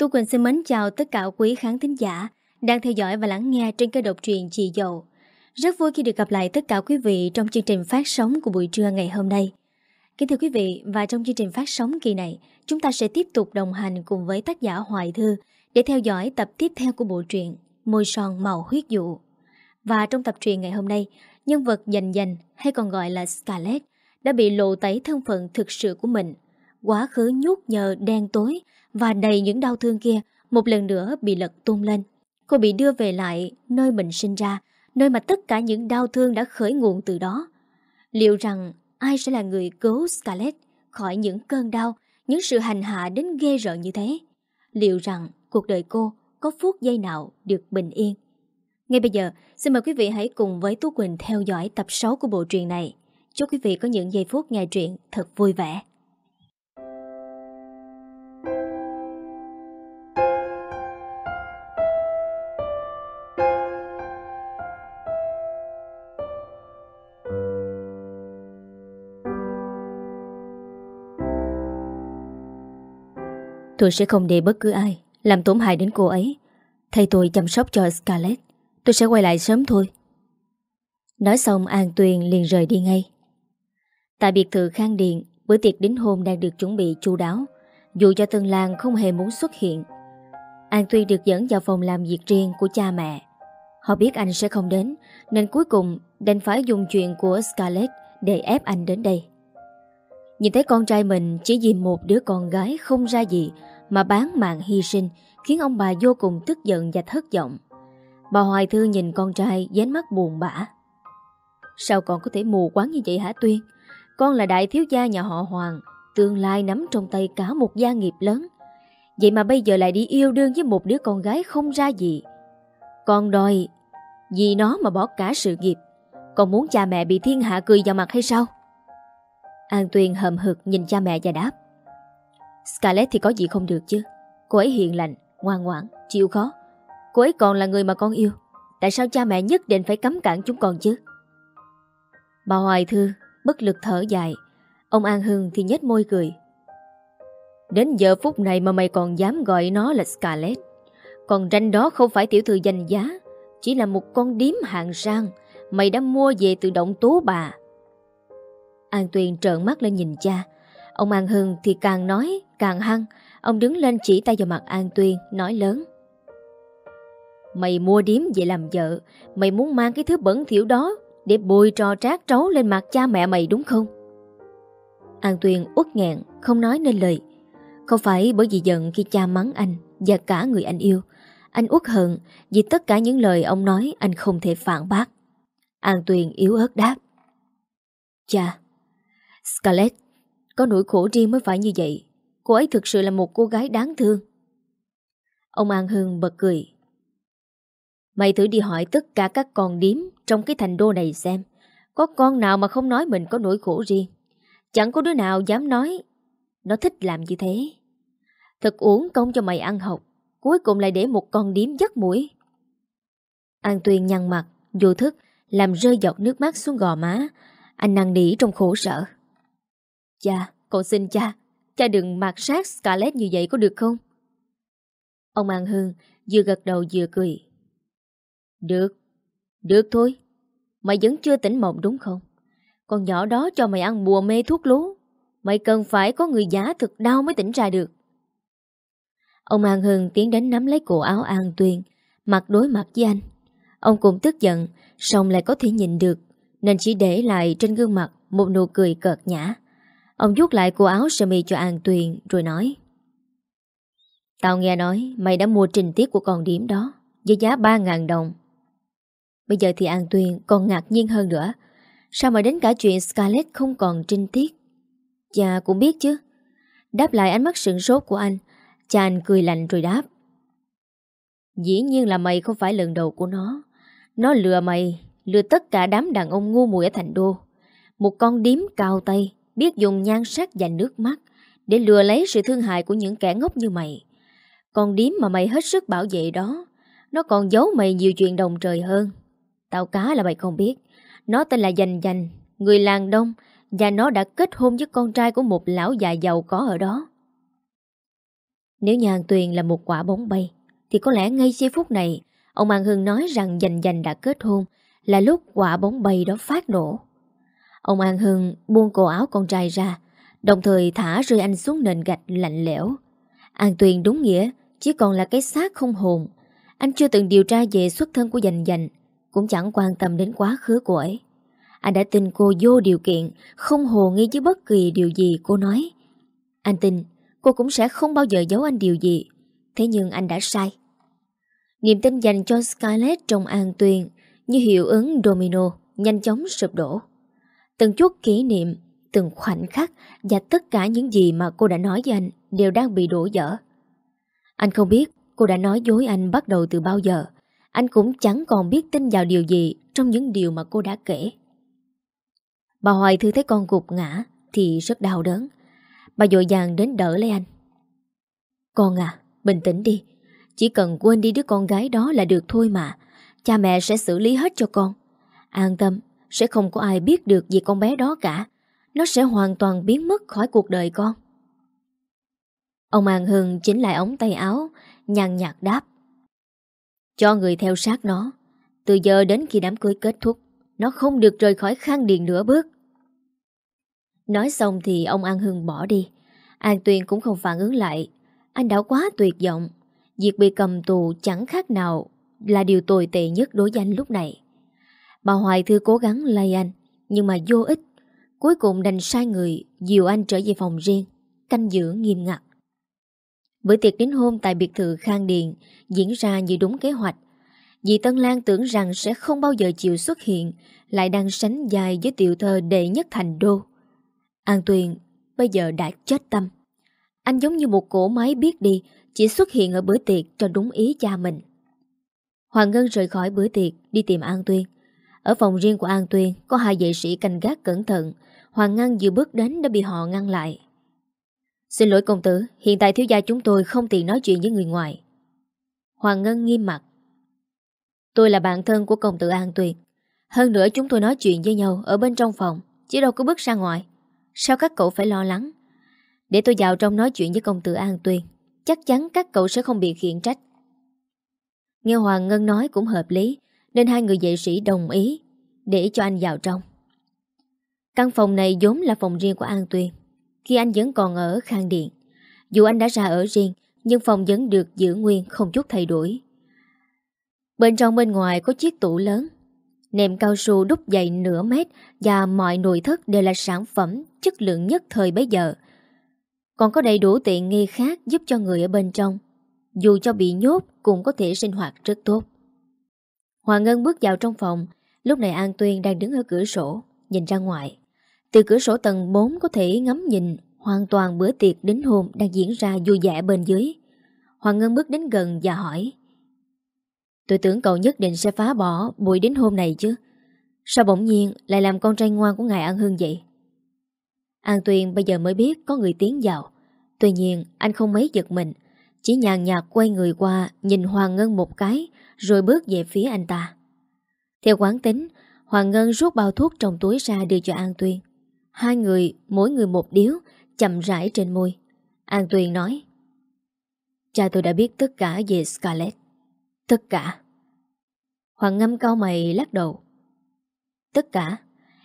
Tu Quỳnh xin mến chào tất cả quý khán thính giả đang theo dõi và lắng nghe trên kênh độc truyện Chị Dậu. Rất vui khi được gặp lại tất cả quý vị trong chương trình phát sóng của buổi trưa ngày hôm nay. Kính thưa quý vị, và trong chương trình phát sóng kỳ này, chúng ta sẽ tiếp tục đồng hành cùng với tác giả Hoài Thư để theo dõi tập tiếp theo của bộ truyện Môi son màu huyết dụ. Và trong tập truyện ngày hôm nay, nhân vật dành dành hay còn gọi là Scarlett đã bị lộ tẩy thân phận thực sự của mình. Quá khứ nhút nhờ đen tối và đầy những đau thương kia một lần nữa bị lật tung lên. Cô bị đưa về lại nơi mình sinh ra, nơi mà tất cả những đau thương đã khởi nguồn từ đó. Liệu rằng ai sẽ là người cứu Scarlett khỏi những cơn đau, những sự hành hạ đến ghê rợn như thế? Liệu rằng cuộc đời cô có phút giây nào được bình yên? Ngay bây giờ, xin mời quý vị hãy cùng với Tú Quỳnh theo dõi tập 6 của bộ truyện này. Chúc quý vị có những giây phút nghe truyện thật vui vẻ. Tôi sẽ không để bất cứ ai làm tổn hại đến cô ấy. Thay tôi chăm sóc cho Scarlett. Tôi sẽ quay lại sớm thôi. Nói xong An Tuyền liền rời đi ngay. Tại biệt thự Khang Điện, bữa tiệc đính hôn đang được chuẩn bị chu đáo. Dù cho Tân Lan không hề muốn xuất hiện. An Tuyền được dẫn vào phòng làm việc riêng của cha mẹ. Họ biết anh sẽ không đến, nên cuối cùng đành phải dùng chuyện của Scarlett để ép anh đến đây. Nhìn thấy con trai mình chỉ vì một đứa con gái không ra gì mà bán mạng hy sinh khiến ông bà vô cùng tức giận và thất vọng. Bà Hoài Thư nhìn con trai dán mắt buồn bã. Sao con có thể mù quáng như vậy hả Tuyên? Con là đại thiếu gia nhà họ Hoàng, tương lai nắm trong tay cả một gia nghiệp lớn. Vậy mà bây giờ lại đi yêu đương với một đứa con gái không ra gì. Con đòi vì nó mà bỏ cả sự nghiệp. Con muốn cha mẹ bị thiên hạ cười vào mặt hay sao? An Tuyên hầm hực nhìn cha mẹ và đáp. Scarlett thì có gì không được chứ. Cô ấy hiền lành, ngoan ngoãn, chịu khó. Cô ấy còn là người mà con yêu. Tại sao cha mẹ nhất định phải cấm cản chúng con chứ? Bà Hoài Thư bất lực thở dài Ông An Hưng thì nhếch môi cười Đến giờ phút này mà mày còn dám gọi nó là Scarlett Còn ranh đó không phải tiểu thư danh giá Chỉ là một con điếm hạng sang Mày đã mua về từ động tố bà An Tuyền trợn mắt lên nhìn cha Ông An Hưng thì càng nói càng hăng Ông đứng lên chỉ tay vào mặt An Tuyên Nói lớn Mày mua điếm về làm vợ Mày muốn mang cái thứ bẩn thiểu đó để bôi trò trát trấu lên mặt cha mẹ mày đúng không? An Tuyền út nghẹn, không nói nên lời. Không phải bởi vì giận khi cha mắng anh và cả người anh yêu. Anh uất hận vì tất cả những lời ông nói anh không thể phản bác. An Tuyền yếu ớt đáp. Cha, Scarlett có nỗi khổ riêng mới phải như vậy. Cô ấy thực sự là một cô gái đáng thương. Ông An Hưng bật cười. Mày thử đi hỏi tất cả các con điếm trong cái thành đô này xem. Có con nào mà không nói mình có nỗi khổ riêng. Chẳng có đứa nào dám nói nó thích làm như thế. Thật uổng công cho mày ăn học. Cuối cùng lại để một con điếm dắt mũi. An Tuyên nhăn mặt, vô thức, làm rơi giọt nước mắt xuống gò má. Anh năn nỉ trong khổ sở. Cha, con xin cha, cha đừng mặc sát Scarlett như vậy có được không? Ông An Hương vừa gật đầu vừa cười. Được, được thôi. Mày vẫn chưa tỉnh mộng đúng không? Con nhỏ đó cho mày ăn bùa mê thuốc lú. Mày cần phải có người giả thực đau mới tỉnh ra được. Ông An Hưng tiến đến nắm lấy cổ áo An Tuyên, mặt đối mặt với anh. Ông cũng tức giận, song lại có thể nhìn được, nên chỉ để lại trên gương mặt một nụ cười cợt nhã. Ông rút lại cổ áo sơ mi cho An Tuyền rồi nói Tao nghe nói mày đã mua trình tiết của con điểm đó với giá 3.000 đồng. Bây giờ thì An Tuyền còn ngạc nhiên hơn nữa. Sao mà đến cả chuyện Scarlett không còn trinh tiết? Cha cũng biết chứ. Đáp lại ánh mắt sửng sốt của anh, cha anh cười lạnh rồi đáp. Dĩ nhiên là mày không phải lần đầu của nó. Nó lừa mày, lừa tất cả đám đàn ông ngu muội ở thành đô. Một con điếm cao tay, biết dùng nhan sắc và nước mắt để lừa lấy sự thương hại của những kẻ ngốc như mày. còn điếm mà mày hết sức bảo vệ đó, nó còn giấu mày nhiều chuyện đồng trời hơn. Tao cá là mày không biết Nó tên là Dành Dành Người làng đông Và nó đã kết hôn với con trai của một lão già giàu có ở đó Nếu nhà Tuyền là một quả bóng bay, thì có lẽ ngay giây phút này, ông An Hưng nói rằng dành dành đã kết hôn là lúc quả bóng bay đó phát nổ. Ông An Hưng buông cổ áo con trai ra, đồng thời thả rơi anh xuống nền gạch lạnh lẽo. An Tuyền đúng nghĩa, chỉ còn là cái xác không hồn. Anh chưa từng điều tra về xuất thân của dành dành, cũng chẳng quan tâm đến quá khứ của ấy. Anh đã tin cô vô điều kiện, không hồ nghi với bất kỳ điều gì cô nói. Anh tin cô cũng sẽ không bao giờ giấu anh điều gì. Thế nhưng anh đã sai. Niềm tin dành cho Scarlett trong an tuyền như hiệu ứng domino nhanh chóng sụp đổ. Từng chút kỷ niệm, từng khoảnh khắc và tất cả những gì mà cô đã nói với anh đều đang bị đổ dở. Anh không biết cô đã nói dối anh bắt đầu từ bao giờ. Anh cũng chẳng còn biết tin vào điều gì trong những điều mà cô đã kể. Bà Hoài Thư thấy con gục ngã thì rất đau đớn. Bà dội dàng đến đỡ lấy anh. Con à, bình tĩnh đi. Chỉ cần quên đi đứa con gái đó là được thôi mà. Cha mẹ sẽ xử lý hết cho con. An tâm, sẽ không có ai biết được về con bé đó cả. Nó sẽ hoàn toàn biến mất khỏi cuộc đời con. Ông An Hưng chỉnh lại ống tay áo, nhàn nhạt đáp. Cho người theo sát nó. Từ giờ đến khi đám cưới kết thúc, nó không được rời khỏi khang điền nửa bước. Nói xong thì ông An Hưng bỏ đi. An Tuyền cũng không phản ứng lại. Anh đã quá tuyệt vọng. Việc bị cầm tù chẳng khác nào là điều tồi tệ nhất đối với anh lúc này. Bà Hoài Thư cố gắng lay anh, nhưng mà vô ích. Cuối cùng đành sai người dìu anh trở về phòng riêng, canh giữ nghiêm ngặt. Bữa tiệc đến hôm tại biệt thự Khang Điền diễn ra như đúng kế hoạch. Dì Tân Lan tưởng rằng sẽ không bao giờ chịu xuất hiện, lại đang sánh dài với tiểu thơ đệ nhất thành đô. An Tuyền bây giờ đã chết tâm. Anh giống như một cỗ máy biết đi, chỉ xuất hiện ở bữa tiệc cho đúng ý cha mình. Hoàng Ngân rời khỏi bữa tiệc đi tìm An Tuyên. Ở phòng riêng của An Tuyên có hai vệ sĩ canh gác cẩn thận. Hoàng Ngân vừa bước đến đã bị họ ngăn lại. Xin lỗi công tử, hiện tại thiếu gia chúng tôi không tiện nói chuyện với người ngoài. Hoàng Ngân nghiêm mặt. Tôi là bạn thân của công tử An Tuyên. Hơn nữa chúng tôi nói chuyện với nhau ở bên trong phòng, chứ đâu có bước ra ngoài. Sao các cậu phải lo lắng? Để tôi vào trong nói chuyện với công tử An Tuyên. Chắc chắn các cậu sẽ không bị khiển trách. Nghe Hoàng Ngân nói cũng hợp lý, nên hai người vệ sĩ đồng ý để cho anh vào trong. Căn phòng này vốn là phòng riêng của An Tuyên khi anh vẫn còn ở Khang Điện. Dù anh đã ra ở riêng, nhưng phòng vẫn được giữ nguyên không chút thay đổi. Bên trong bên ngoài có chiếc tủ lớn, nệm cao su đúc dày nửa mét và mọi nội thất đều là sản phẩm chất lượng nhất thời bấy giờ. Còn có đầy đủ tiện nghi khác giúp cho người ở bên trong. Dù cho bị nhốt cũng có thể sinh hoạt rất tốt. Hoàng Ngân bước vào trong phòng, lúc này An Tuyên đang đứng ở cửa sổ, nhìn ra ngoài. Từ cửa sổ tầng 4 có thể ngắm nhìn hoàn toàn bữa tiệc đính hôn đang diễn ra vui vẻ bên dưới. Hoàng Ngân bước đến gần và hỏi Tôi tưởng cậu nhất định sẽ phá bỏ buổi đính hôn này chứ. Sao bỗng nhiên lại làm con trai ngoan của ngài An Hương vậy? An Tuyên bây giờ mới biết có người tiến vào. Tuy nhiên anh không mấy giật mình. Chỉ nhàn nhạt quay người qua nhìn Hoàng Ngân một cái rồi bước về phía anh ta. Theo quán tính, Hoàng Ngân rút bao thuốc trong túi ra đưa cho An Tuyên. Hai người, mỗi người một điếu, chậm rãi trên môi. An Tuyền nói Cha tôi đã biết tất cả về Scarlett. Tất cả. Hoàng ngâm cao mày lắc đầu. Tất cả?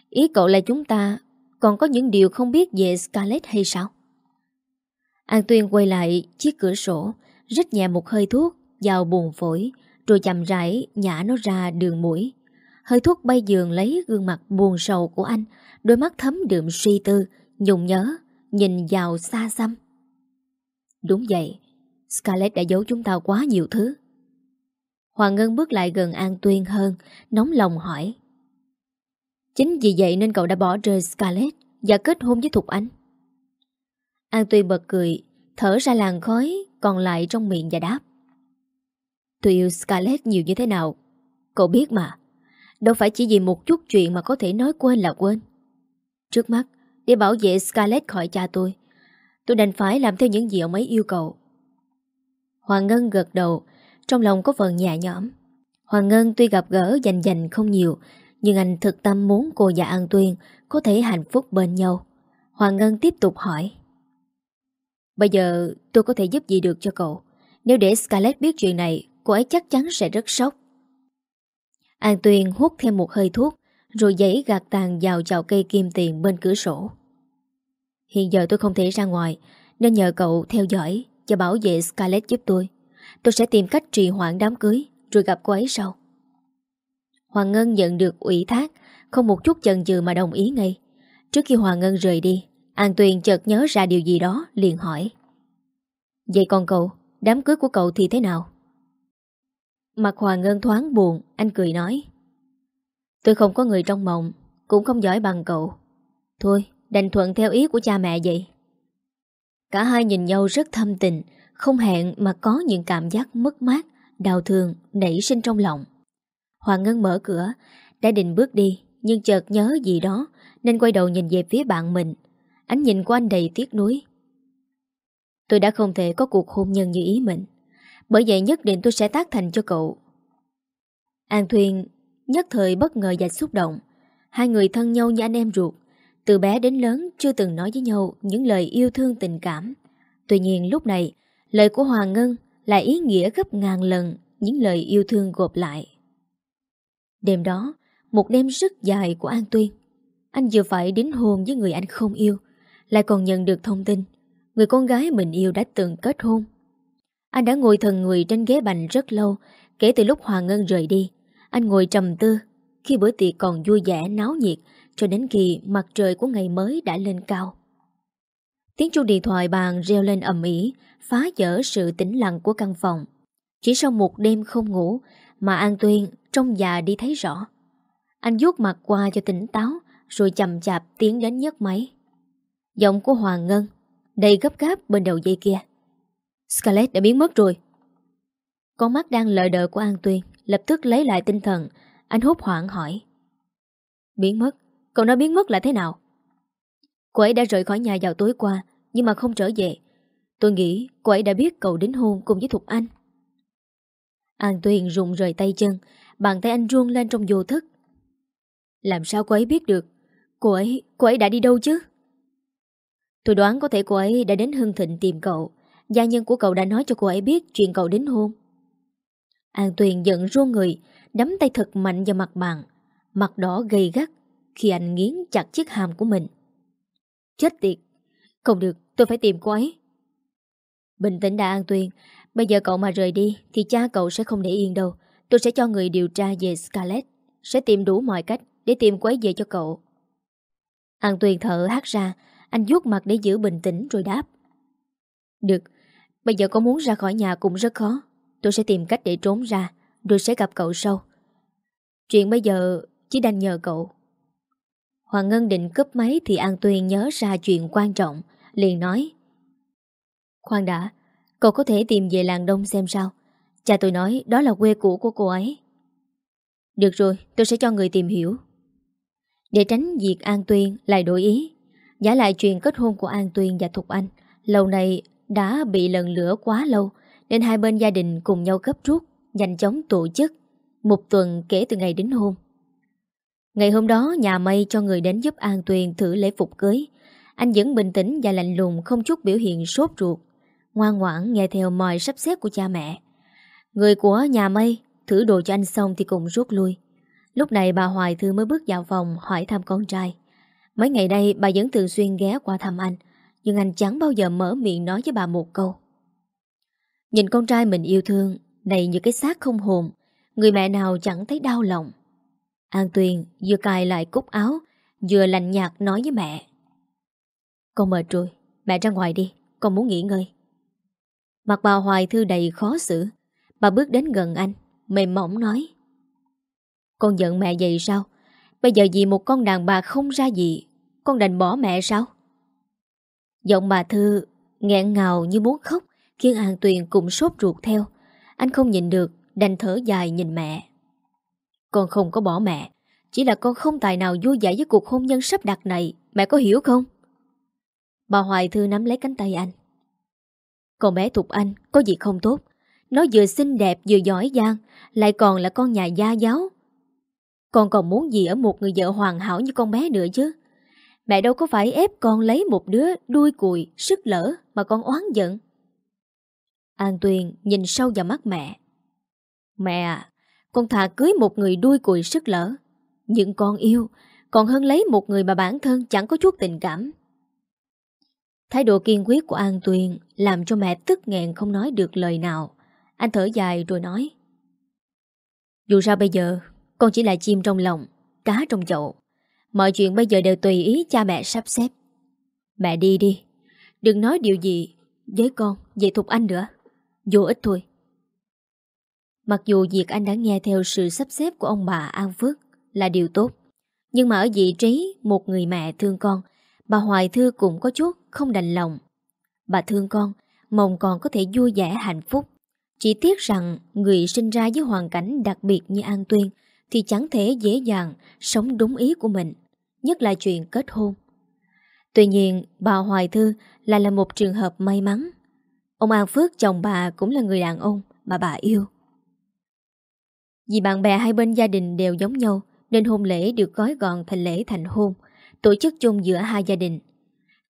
Ý cậu là chúng ta còn có những điều không biết về Scarlett hay sao? An Tuyên quay lại chiếc cửa sổ, rít nhẹ một hơi thuốc vào buồn phổi, rồi chậm rãi nhả nó ra đường mũi. Hơi thuốc bay giường lấy gương mặt buồn sầu của anh, đôi mắt thấm đượm suy tư, nhung nhớ, nhìn vào xa xăm. Đúng vậy, Scarlett đã giấu chúng ta quá nhiều thứ. Hoàng Ngân bước lại gần An Tuyên hơn, nóng lòng hỏi. Chính vì vậy nên cậu đã bỏ rơi Scarlett và kết hôn với Thục Anh. An Tuyên bật cười, thở ra làn khói còn lại trong miệng và đáp. Tôi yêu Scarlett nhiều như thế nào, cậu biết mà. Đâu phải chỉ vì một chút chuyện mà có thể nói quên là quên. Trước mắt, để bảo vệ Scarlett khỏi cha tôi, tôi đành phải làm theo những gì ông ấy yêu cầu. Hoàng Ngân gật đầu, trong lòng có phần nhẹ nhõm. Hoàng Ngân tuy gặp gỡ dành dành không nhiều, nhưng anh thực tâm muốn cô và An Tuyên có thể hạnh phúc bên nhau. Hoàng Ngân tiếp tục hỏi. Bây giờ tôi có thể giúp gì được cho cậu Nếu để Scarlett biết chuyện này Cô ấy chắc chắn sẽ rất sốc. An Tuyên hút thêm một hơi thuốc, Rồi giấy gạt tàn vào chậu cây kim tiền bên cửa sổ. Hiện giờ tôi không thể ra ngoài, Nên nhờ cậu theo dõi Và bảo vệ Scarlett giúp tôi. Tôi sẽ tìm cách trì hoãn đám cưới, Rồi gặp cô ấy sau. Hoàng Ngân nhận được ủy thác, Không một chút chần chừ mà đồng ý ngay. Trước khi Hoàng Ngân rời đi, An Tuyền chợt nhớ ra điều gì đó, liền hỏi. Vậy còn cậu, Đám cưới của cậu thì thế nào? Mặt Hoàng Ngân thoáng buồn, Anh cười nói. Tôi không có người trong mộng, Cũng không giỏi bằng cậu. Thôi, đành thuận theo ý của cha mẹ vậy. Cả hai nhìn nhau rất thâm tình, Không hẹn mà có những cảm giác mất mát, Đau thương, nảy sinh trong lòng. Hoàng Ngân mở cửa, Đã định bước đi, Nhưng chợt nhớ gì đó, Nên quay đầu nhìn về phía bạn mình. Ánh nhìn của anh đầy tiếc nuối. Tôi đã không thể có cuộc hôn nhân như ý mình. Bởi vậy nhất định tôi sẽ tác thành cho cậu. An Thuyền nhất thời bất ngờ và xúc động. Hai người thân nhau như anh em ruột. Từ bé đến lớn chưa từng nói với nhau những lời yêu thương tình cảm. Tuy nhiên lúc này Lời của Hoàng Ngân là ý nghĩa gấp ngàn lần những lời yêu thương gộp lại. Đêm đó, một đêm rất dài của An Tuyên Anh vừa phải đính hôn với người anh không yêu Lại còn nhận được thông tin. Người con gái mình yêu đã từng kết hôn. Anh đã ngồi thần người trên ghế bành rất lâu, Kể từ lúc Hoàng Ngân rời đi. Anh ngồi trầm tư, Khi bữa tiệc còn vui vẻ, náo nhiệt, Cho đến khi mặt trời của ngày mới đã lên cao. Tiếng chuông điện thoại bàn reo lên ầm ĩ, Phá vỡ sự tĩnh lặng của căn phòng. Chỉ sau một đêm không ngủ Mà An Tuyên trong già đi thấy rõ. Anh vuốt mặt qua cho tỉnh táo, Rồi chậm chạp tiến đến nhấc máy. Giọng của Hoàng Ngân, Đầy gấp gáp bên đầu dây kia. Scarlett đã biến mất rồi. Con mắt đang lợi đợi của An Tuyên Lập tức lấy lại tinh thần. Anh hốt hoảng hỏi. Biến mất? Cậu nói biến mất là thế nào? Cô ấy đã rời khỏi nhà vào tối qua Nhưng mà không trở về. Tôi nghĩ cô ấy đã biết cậu đến hôn cùng với Thục Anh. An Tuyên rụng rời tay chân Bàn tay anh ruông lên trong vô thức. Làm sao cô ấy biết được? Cô ấy, cô ấy đã đi đâu chứ? Tôi đoán có thể cô ấy đã đến Hưng Thịnh tìm cậu. Gia nhân của cậu đã nói cho cô ấy biết Chuyện cậu đến hôn. An Tuyền giận ruông người Đấm tay thật mạnh vào mặt bàn Mặt đỏ gầy gắt, Khi anh nghiến chặt chiếc hàm của mình. Chết tiệt, Không được, tôi phải tìm cô ấy. Bình tĩnh đã, An Tuyền. Bây giờ cậu mà rời đi, Thì cha cậu sẽ không để yên đâu. Tôi sẽ cho người điều tra về Scarlett. Sẽ tìm đủ mọi cách để tìm cô ấy về cho cậu. An Tuyền thở hát ra. Anh vuốt mặt để giữ bình tĩnh rồi đáp. Được Bây giờ có muốn ra khỏi nhà cũng rất khó. Tôi sẽ tìm cách để trốn ra, Rồi sẽ gặp cậu sau. Chuyện bây giờ chỉ đành nhờ cậu. Hoàng Ngân định cướp máy Thì An Tuyền nhớ ra chuyện quan trọng, Liền nói. Khoan đã, Cậu có thể tìm về làng đông xem sao. Cha tôi nói đó là quê cũ của cô ấy. Được rồi, tôi sẽ cho người tìm hiểu. Để tránh việc An Tuyên lại đổi ý, Giả lại chuyện kết hôn của An Tuyên và Thục Anh, Lâu này đã bị lần lửa quá lâu, Nên hai bên gia đình cùng nhau gấp rút, Nhanh chóng tổ chức Một tuần kể từ ngày đính hôn. Ngày hôm đó, nhà mây cho người đến giúp An Tuyền thử lễ phục cưới. Anh vẫn bình tĩnh và lạnh lùng, không chút biểu hiện sốt ruột, Ngoan ngoãn nghe theo mọi sắp xếp của cha mẹ. Người của nhà mây Thử đồ cho anh xong thì cùng rút lui. Lúc này bà Hoài Thư mới bước vào phòng Hỏi thăm con trai. Mấy ngày nay, bà vẫn thường xuyên ghé qua thăm anh. Nhưng anh chẳng bao giờ mở miệng nói với bà một câu. Nhìn con trai mình yêu thương, Này như cái xác không hồn, Người mẹ nào chẳng thấy đau lòng. An Tuyền vừa cài lại cúc áo, Vừa lạnh nhạt nói với mẹ. Con mệt rồi, Mẹ ra ngoài đi, Con muốn nghỉ ngơi. Mặt bà Hoài Thư đầy khó xử, Bà bước đến gần anh, Mềm mỏng nói. Con giận mẹ vậy sao? Bây giờ vì một con đàn bà không ra gì, Con đành bỏ mẹ sao? Giọng bà Thư nghẹn ngào như muốn khóc, Khiến An Tuyền cũng sốt ruột theo. Anh không nhìn được, Đành thở dài nhìn mẹ. Con không có bỏ mẹ, Chỉ là con không tài nào vui vẻ với cuộc hôn nhân sắp đặt này. Mẹ có hiểu không? Bà Hoài Thư nắm lấy cánh tay anh. Con bé Thục Anh, có gì không tốt? Nó vừa xinh đẹp vừa giỏi giang, Lại còn là con nhà gia giáo. Con còn muốn gì ở một người vợ hoàn hảo như con bé nữa chứ? Mẹ đâu có phải ép con lấy một đứa đuôi cùi, sức lỡ mà con oán giận. An Tuyền nhìn sâu vào mắt mẹ. Mẹ à, con thà cưới một người đuôi cùi sức lỡ. Nhưng con yêu, còn hơn lấy một người mà bản thân chẳng có chút tình cảm. Thái độ kiên quyết của An Tuyền làm cho mẹ tức nghẹn không nói được lời nào. Anh thở dài rồi nói. Dù sao bây giờ, con chỉ là chim trong lòng, cá trong chậu. Mọi chuyện bây giờ đều tùy ý cha mẹ sắp xếp. Mẹ đi đi, đừng nói điều gì với con về Thục Anh nữa. Vô ích thôi. Mặc dù việc anh đã nghe theo sự sắp xếp của ông bà An Phước là điều tốt, nhưng mà ở vị trí một người mẹ thương con, bà Hoài Thư cũng có chút không đành lòng. Bà thương con, mong con có thể vui vẻ hạnh phúc. Chỉ tiếc rằng người sinh ra với hoàn cảnh đặc biệt như An Tuyên thì chẳng thể dễ dàng sống đúng ý của mình, nhất là chuyện kết hôn. Tuy nhiên, bà Hoài Thư lại là một trường hợp may mắn. Ông An Phước chồng bà cũng là người đàn ông mà bà yêu. Vì bạn bè hai bên gia đình đều giống nhau nên hôn lễ được gói gọn thành lễ thành hôn, tổ chức chung giữa hai gia đình.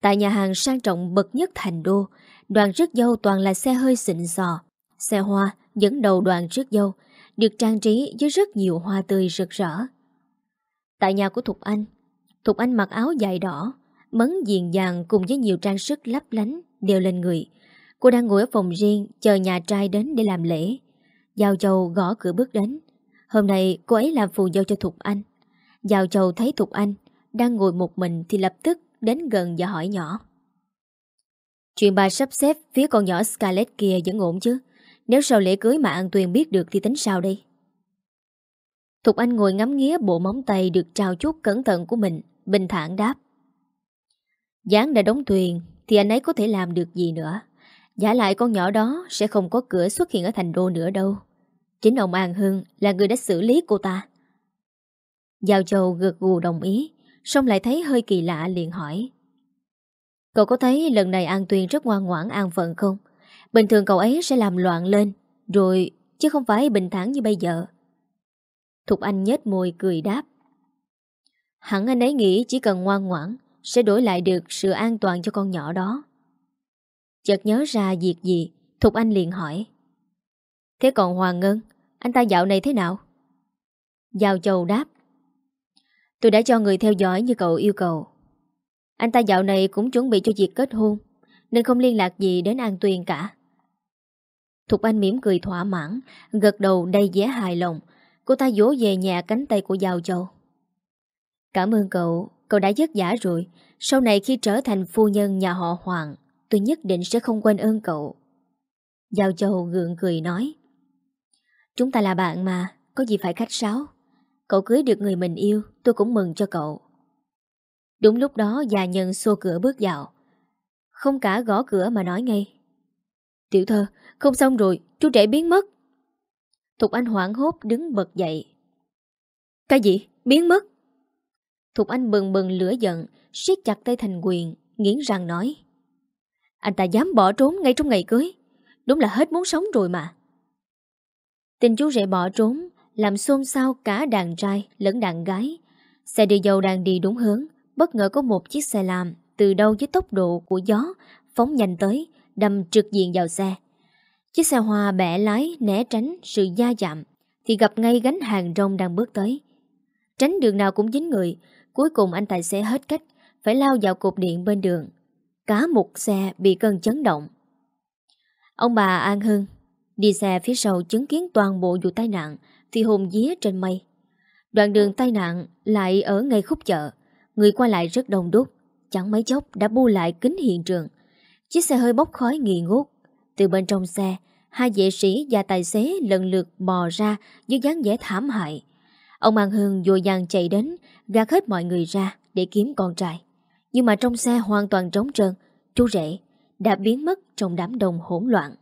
Tại nhà hàng sang trọng bậc nhất thành đô, đoàn rước dâu toàn là xe hơi xịn sò. Xe hoa dẫn đầu đoàn rước dâu, được trang trí với rất nhiều hoa tươi rực rỡ. Tại nhà của Thục Anh, Thục Anh mặc áo dài đỏ, mấn diện vàng cùng với nhiều trang sức lấp lánh đều lên người. Cô đang ngồi ở phòng riêng chờ nhà trai đến để làm lễ. Giao Châu gõ cửa bước đến. Hôm nay cô ấy làm phù dâu cho Thục Anh. Giao Châu thấy Thục Anh đang ngồi một mình thì lập tức đến gần và hỏi nhỏ. Chuyện bà sắp xếp phía con nhỏ Scarlett kia vẫn ổn chứ? Nếu sau lễ cưới mà An Tuyền biết được thì tính sao đây? Thục Anh ngồi ngắm nghía bộ móng tay được trao chút cẩn thận của mình, bình thản đáp. Gián đã đóng thuyền thì anh ấy có thể làm được gì nữa. Giả lại con nhỏ đó sẽ không có cửa xuất hiện ở thành đô nữa đâu. Chính ông An Hưng là người đã xử lý cô ta. Giao Châu gật gù đồng ý, xong lại thấy hơi kỳ lạ liền hỏi. Cậu có thấy lần này An Tuyên rất ngoan ngoãn an phận không? Bình thường cậu ấy sẽ làm loạn lên, rồi chứ không phải bình thản như bây giờ. Thục Anh nhếch môi cười đáp. Hẳn anh ấy nghĩ chỉ cần ngoan ngoãn sẽ đổi lại được sự an toàn cho con nhỏ đó. Chợt nhớ ra việc gì, Thục Anh liền hỏi. Thế còn Hoàng Ngân, anh ta dạo này thế nào? Giao Châu đáp. Tôi đã cho người theo dõi như cậu yêu cầu. Anh ta dạo này cũng chuẩn bị cho việc kết hôn, nên không liên lạc gì đến An Tuyền cả. Thục Anh mỉm cười thỏa mãn, gật đầu đầy vẻ hài lòng. Cô ta vỗ về nhà cánh tay của Giao Châu. Cảm ơn cậu, cậu đã giấc giả rồi. Sau này khi trở thành phu nhân nhà họ Hoàng, tôi nhất định sẽ không quên ơn cậu. Giao Châu gượng cười nói. Chúng ta là bạn mà, có gì phải khách sáo. Cậu cưới được người mình yêu, tôi cũng mừng cho cậu. Đúng lúc đó già nhân xô cửa bước vào. Không cả gõ cửa mà nói ngay. Tiểu thơ, không xong rồi, chú trẻ biến mất. Thục Anh hoảng hốt đứng bật dậy. Cái gì? Biến mất? Thục Anh bừng bừng lửa giận, siết chặt tay thành quyền, nghiến răng nói. Anh ta dám bỏ trốn ngay trong ngày cưới. Đúng là hết muốn sống rồi mà. Tình chú rể bỏ trốn, làm xôn xao cả đàn trai lẫn đàn gái. Xe đưa dầu đang đi đúng hướng, bất ngờ có một chiếc xe làm từ đâu với tốc độ của gió phóng nhanh tới, đâm trực diện vào xe. Chiếc xe hoa bẻ lái né tránh sự gia chạm thì gặp ngay gánh hàng rong đang bước tới. Tránh đường nào cũng dính người, cuối cùng anh tài xế hết cách, phải lao vào cột điện bên đường. Cá một xe bị cơn chấn động. Ông bà An Hưng đi xe phía sau chứng kiến toàn bộ vụ tai nạn thì hồn día trên mây. Đoạn đường tai nạn lại ở ngay khúc chợ, người qua lại rất đông đúc, chẳng mấy chốc đã bu lại kính hiện trường. Chiếc xe hơi bốc khói nghi ngút. Từ bên trong xe, hai vệ sĩ và tài xế lần lượt bò ra dưới dáng vẻ thảm hại. Ông An Hưng vội vàng chạy đến, gạt hết mọi người ra để kiếm con trai. Nhưng mà trong xe hoàn toàn trống trơn, chú rể đã biến mất trong đám đông hỗn loạn.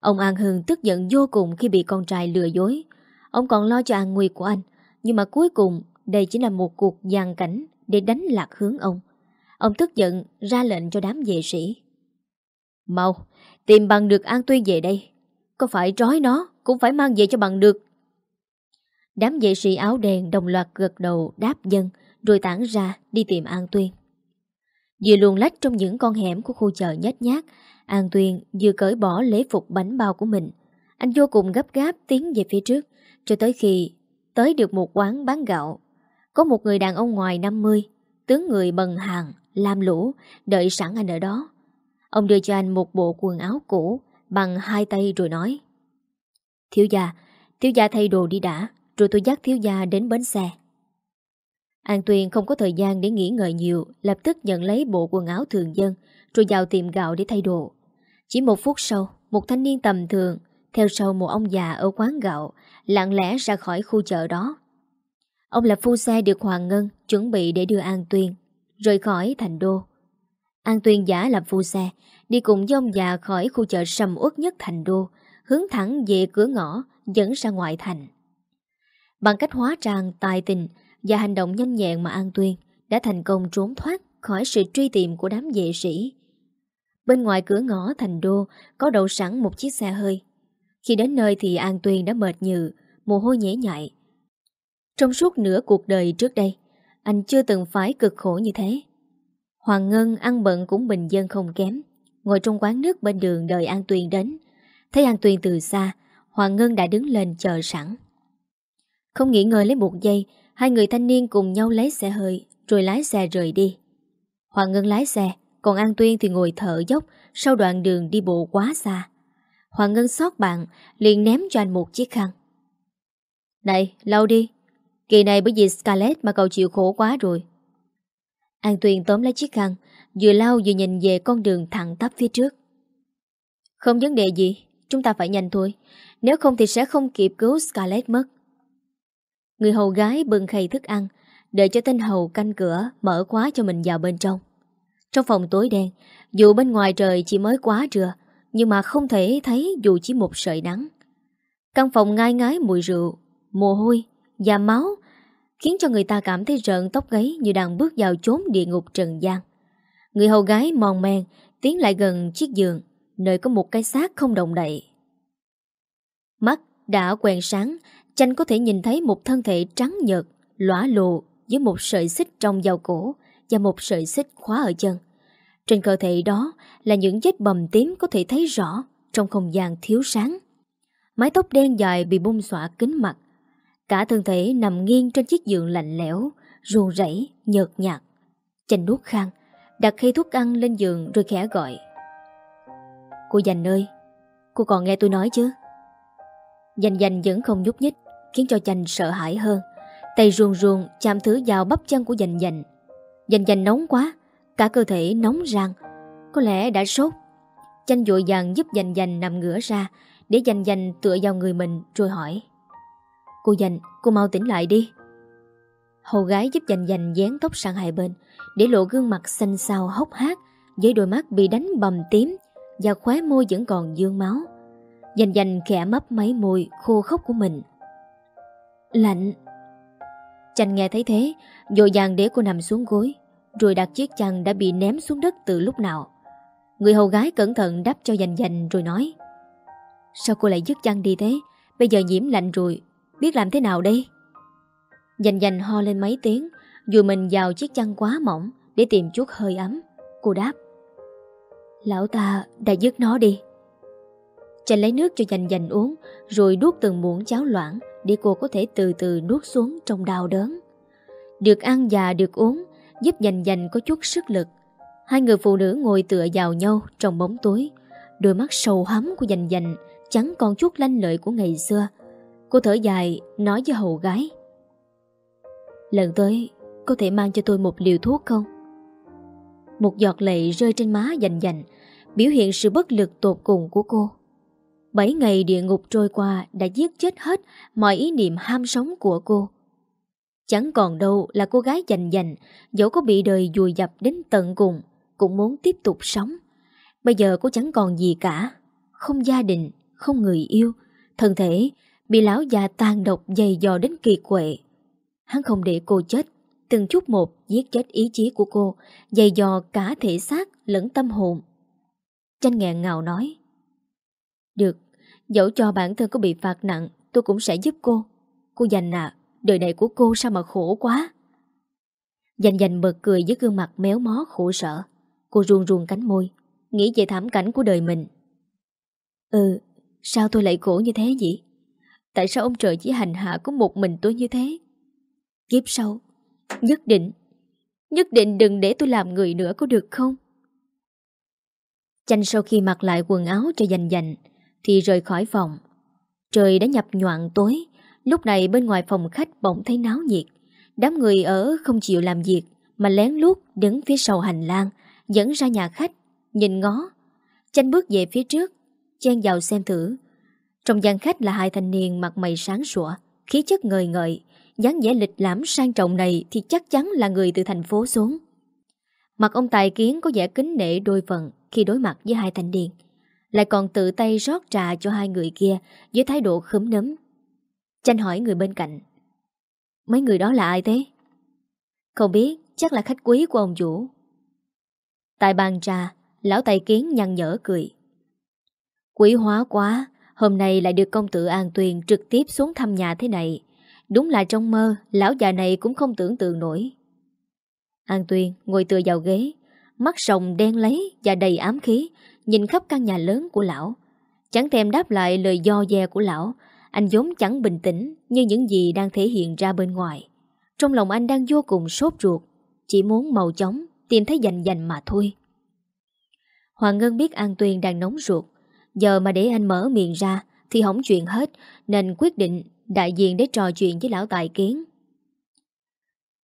Ông An Hưng tức giận vô cùng khi bị con trai lừa dối. Ông còn lo cho an nguy của anh, nhưng mà cuối cùng đây chỉ là một cuộc giàn cảnh để đánh lạc hướng ông. Ông tức giận ra lệnh cho đám vệ sĩ. Mau, tìm bằng được An Tuyên về đây. Có phải trói nó, cũng phải mang về cho bằng được. Đám vệ sĩ áo đen đồng loạt gật đầu đáp dân, Rồi tản ra đi tìm An Tuyên. Vừa luồn lách trong những con hẻm của khu chợ nhét nhát An Tuyên vừa cởi bỏ lễ phục bánh bao của mình. Anh vô cùng gấp gáp tiến về phía trước Cho tới khi tới được một quán bán gạo. Có một người đàn ông ngoài 50 Tướng người bần hàng, làm lũ Đợi sẵn anh ở đó. Ông đưa cho anh một bộ quần áo cũ Bằng hai tay rồi nói Thiếu gia Thiếu gia thay đồ đi đã. Rồi tôi dắt thiếu gia đến bến xe. An Tuyền không có thời gian để nghỉ ngợi nhiều, Lập tức nhận lấy bộ quần áo thường dân, Rồi vào tiệm gạo để thay đồ. Chỉ một phút sau, Một thanh niên tầm thường, Theo sau một ông già ở quán gạo, Lặng lẽ ra khỏi khu chợ đó. Ông là phu xe được Hoàng Ngân Chuẩn bị để đưa An Tuyền Rời khỏi thành đô. An Tuyền giả làm phu xe, Đi cùng với ông già khỏi khu chợ sầm uất nhất thành đô, Hướng thẳng về cửa ngõ, Dẫn ra ngoại thành. Bằng cách hóa trang tài tình Và hành động nhanh nhẹn mà An Tuyên Đã thành công trốn thoát Khỏi sự truy tìm của đám vệ sĩ. Bên ngoài cửa ngõ thành đô Có đậu sẵn một chiếc xe hơi. Khi đến nơi thì An Tuyên đã mệt nhừ, Mồ hôi nhễ nhại. Trong suốt nửa cuộc đời trước đây, Anh chưa từng phải cực khổ như thế. Hoàng Ngân ăn bận cũng bình dân không kém. Ngồi trong quán nước bên đường đợi An Tuyền đến. Thấy An Tuyền từ xa, Hoàng Ngân đã đứng lên chờ sẵn. Không nghĩ ngợi lấy một giây, Hai người thanh niên cùng nhau lấy xe hơi, Rồi lái xe rời đi. Hoàng Ngân lái xe, Còn An Tuyên thì ngồi thở dốc Sau đoạn đường đi bộ quá xa. Hoàng Ngân xót bạn, liền ném cho anh một chiếc khăn. Này, lau đi. Kỳ này bởi vì Scarlett mà cậu chịu khổ quá rồi. An Tuyền tóm lấy chiếc khăn, Vừa lau vừa nhìn về con đường thẳng tắp phía trước. Không vấn đề gì, Chúng ta phải nhanh thôi. Nếu không thì sẽ không kịp cứu Scarlett mất. Người hầu gái bưng khay thức ăn Đợi cho tên hầu canh cửa, Mở khóa cho mình vào bên trong. Trong phòng tối đen, Dù bên ngoài trời chỉ mới quá trưa, Nhưng mà không thể thấy dù chỉ một sợi nắng. Căn phòng ngai ngái mùi rượu, Mồ hôi Và máu Khiến cho người ta cảm thấy rợn tóc gáy Như đang bước vào chốn địa ngục trần gian. Người hầu gái mòn men, Tiến lại gần chiếc giường, Nơi có một cái xác không động đậy. Mắt đã quen sáng Chanh có thể nhìn thấy một thân thể trắng nhợt Lõa lồ với một sợi xích trong dao cổ Và một sợi xích khóa ở chân. Trên cơ thể đó là những vết bầm tím có thể thấy rõ Trong không gian thiếu sáng. Mái tóc đen dài bị bung xõa kính mặt. Cả thân thể nằm nghiêng trên chiếc giường lạnh lẽo Ruồn rẫy, nhợt nhạt. Chanh nuốt khang, Đặt khay thuốc ăn lên giường rồi khẽ gọi. Cô dành ơi Cô còn nghe tôi nói chứ? Dành dành vẫn không nhúc nhích. Khiến cho chanh sợ hãi hơn. Tay ruồn ruồn chạm thứ vào bắp chân của dành dành. Dành dành nóng quá Cả cơ thể nóng rang. Có lẽ đã sốt. Chanh vội vàng giúp dành dành nằm ngửa ra Để dành dành tựa vào người mình rồi hỏi. Cô dành, cô mau tỉnh lại đi. Hầu gái giúp dành dành dán tóc sang hai bên Để lộ gương mặt xanh xao hốc hác Với đôi mắt bị đánh bầm tím Và khóe môi vẫn còn dương máu. Dành dành khẽ mấp máy môi khô khốc của mình. Lạnh. Chanh nghe thấy thế Dội dàng để cô nằm xuống gối, Rồi đặt chiếc chăn đã bị ném xuống đất từ lúc nào. Người hầu gái cẩn thận đắp cho dành dành rồi nói, Sao cô lại dứt chăn đi thế? Bây giờ nhiễm lạnh rồi, Biết làm thế nào đây? Dành dành ho lên mấy tiếng, Dù mình vào chiếc chăn quá mỏng Để tìm chút hơi ấm, Cô đáp, Lão ta đã dứt nó đi. Chanh lấy nước cho dành dành uống, Rồi đút từng muỗng cháo loãng để cô có thể từ từ nuốt xuống trong đau đớn. Được ăn và được uống Giúp dành dành có chút sức lực. Hai người phụ nữ ngồi tựa vào nhau Trong bóng tối. Đôi mắt sầu hắm của dành dành Chẳng còn chút lanh lợi của ngày xưa. Cô thở dài, nói với hầu gái. Lần tới, Có thể mang cho tôi một liều thuốc không? Một giọt lệ rơi trên má dành dành, Biểu hiện sự bất lực tột cùng của cô. Bảy ngày địa ngục trôi qua Đã giết chết hết Mọi ý niệm ham sống của cô Chẳng còn đâu là cô gái dành dành Dẫu có bị đời dùi dập đến tận cùng Cũng muốn tiếp tục sống Bây giờ cô chẳng còn gì cả Không gia đình, không người yêu Thân thể bị lão già tàn độc dày dò đến kỳ quệ. Hắn không để cô chết, từng chút một giết chết ý chí của cô, dày dò cả thể xác lẫn tâm hồn. Tranh nghẹn ngào nói. Được, dẫu cho bản thân có bị phạt nặng, tôi cũng sẽ giúp cô. Cô dành à, đời này của cô sao mà khổ quá. Dành dành bật cười với gương mặt méo mó khổ sở. Cô ruông ruông cánh môi, nghĩ về thảm cảnh của đời mình. Ừ, sao tôi lại khổ như thế vậy? Tại sao ông trời chỉ hành hạ có một mình tôi như thế? Kiếp sau, nhất định, nhất định đừng để tôi làm người nữa có được không? Chanh sau khi mặc lại quần áo cho dành dành, thì rời khỏi phòng. Trời đã nhập nhoạn tối, lúc này bên ngoài phòng khách bỗng thấy náo nhiệt. Đám người ở không chịu làm việc, mà lén lút đứng phía sau hành lang, dẫn ra nhà khách, nhìn ngó. Chanh bước về phía trước, chen vào xem thử. Trong gian khách là hai thanh niên mặt mày sáng sủa, khí chất ngời ngợi, dáng vẻ lịch lãm sang trọng này thì chắc chắn là người từ thành phố xuống. Mặt ông Tài Kiến có vẻ kính nể đôi phần khi đối mặt với hai thanh niên. Lại còn tự tay rót trà cho hai người kia với thái độ khấm nấm. Chanh hỏi người bên cạnh. Mấy người đó là ai thế? Không biết, chắc là khách quý của ông chủ. Tại bàn trà, lão Tài Kiến nhăn nhở cười. Quý hóa quá, hôm nay lại được công tử An Tuyền trực tiếp xuống thăm nhà thế này. Đúng là trong mơ, lão già này cũng không tưởng tượng nổi. An Tuyền ngồi tựa vào ghế, mắt rồng đen lấy và đầy ám khí, nhìn khắp căn nhà lớn của lão. Chẳng thèm đáp lại lời do dè của lão, anh giống chẳng bình tĩnh như những gì đang thể hiện ra bên ngoài. Trong lòng anh đang vô cùng sốt ruột, chỉ muốn màu chóng tìm thấy dành dành mà thôi. Hoàng Ngân biết An Tuyên đang nóng ruột, giờ mà để anh mở miệng ra thì hỏng chuyện hết nên quyết định đại diện để trò chuyện với lão tài kiến.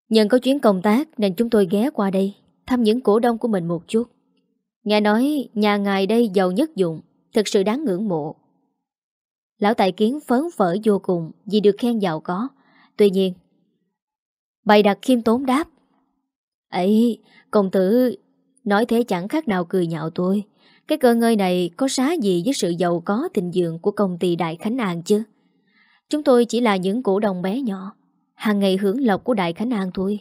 Nhận có chuyến công tác nên chúng tôi ghé qua đây thăm những cổ đông của mình một chút. Nghe nói nhà ngài đây giàu nhất dụng, thực sự đáng ngưỡng mộ. Lão tài kiến phấn phở vô cùng vì được khen giàu có. Tuy nhiên, bày đặt khiêm tốn đáp. ấy công tử nói thế chẳng khác nào cười nhạo tôi. Cái cơ ngơi này có xá gì với sự giàu có tình dường của công ty Đại Khánh An chứ? Chúng tôi chỉ là những cổ đông bé nhỏ, hàng ngày hưởng lộc của Đại Khánh An thôi.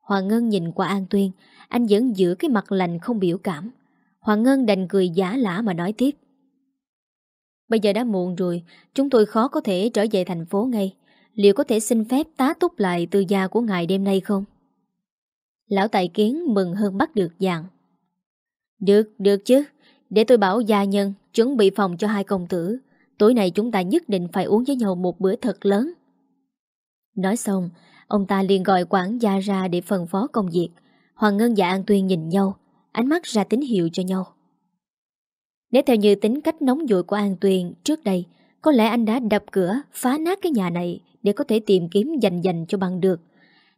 Hoàng Ngân nhìn qua An Tuyên, anh vẫn giữ cái mặt lành không biểu cảm. Hoàng Ngân đành cười giả lả mà nói tiếp. Bây giờ đã muộn rồi, chúng tôi khó có thể trở về thành phố ngay. Liệu có thể xin phép tá túc lại từ gia của ngài đêm nay không? Lão Tài Kiến mừng hơn bắt được dạng. Được, được chứ. Để tôi bảo gia nhân chuẩn bị phòng cho hai công tử. Tối nay chúng ta nhất định phải uống với nhau một bữa thật lớn. Nói xong, ông ta liền gọi quản gia ra để phân phó công việc. Hoàng Ngân và An Tuyên nhìn nhau, ánh mắt ra tín hiệu cho nhau. Nếu theo như tính cách nóng dội của An Tuyền trước đây, có lẽ anh đã đập cửa, phá nát cái nhà này để có thể tìm kiếm dành dành cho bằng được.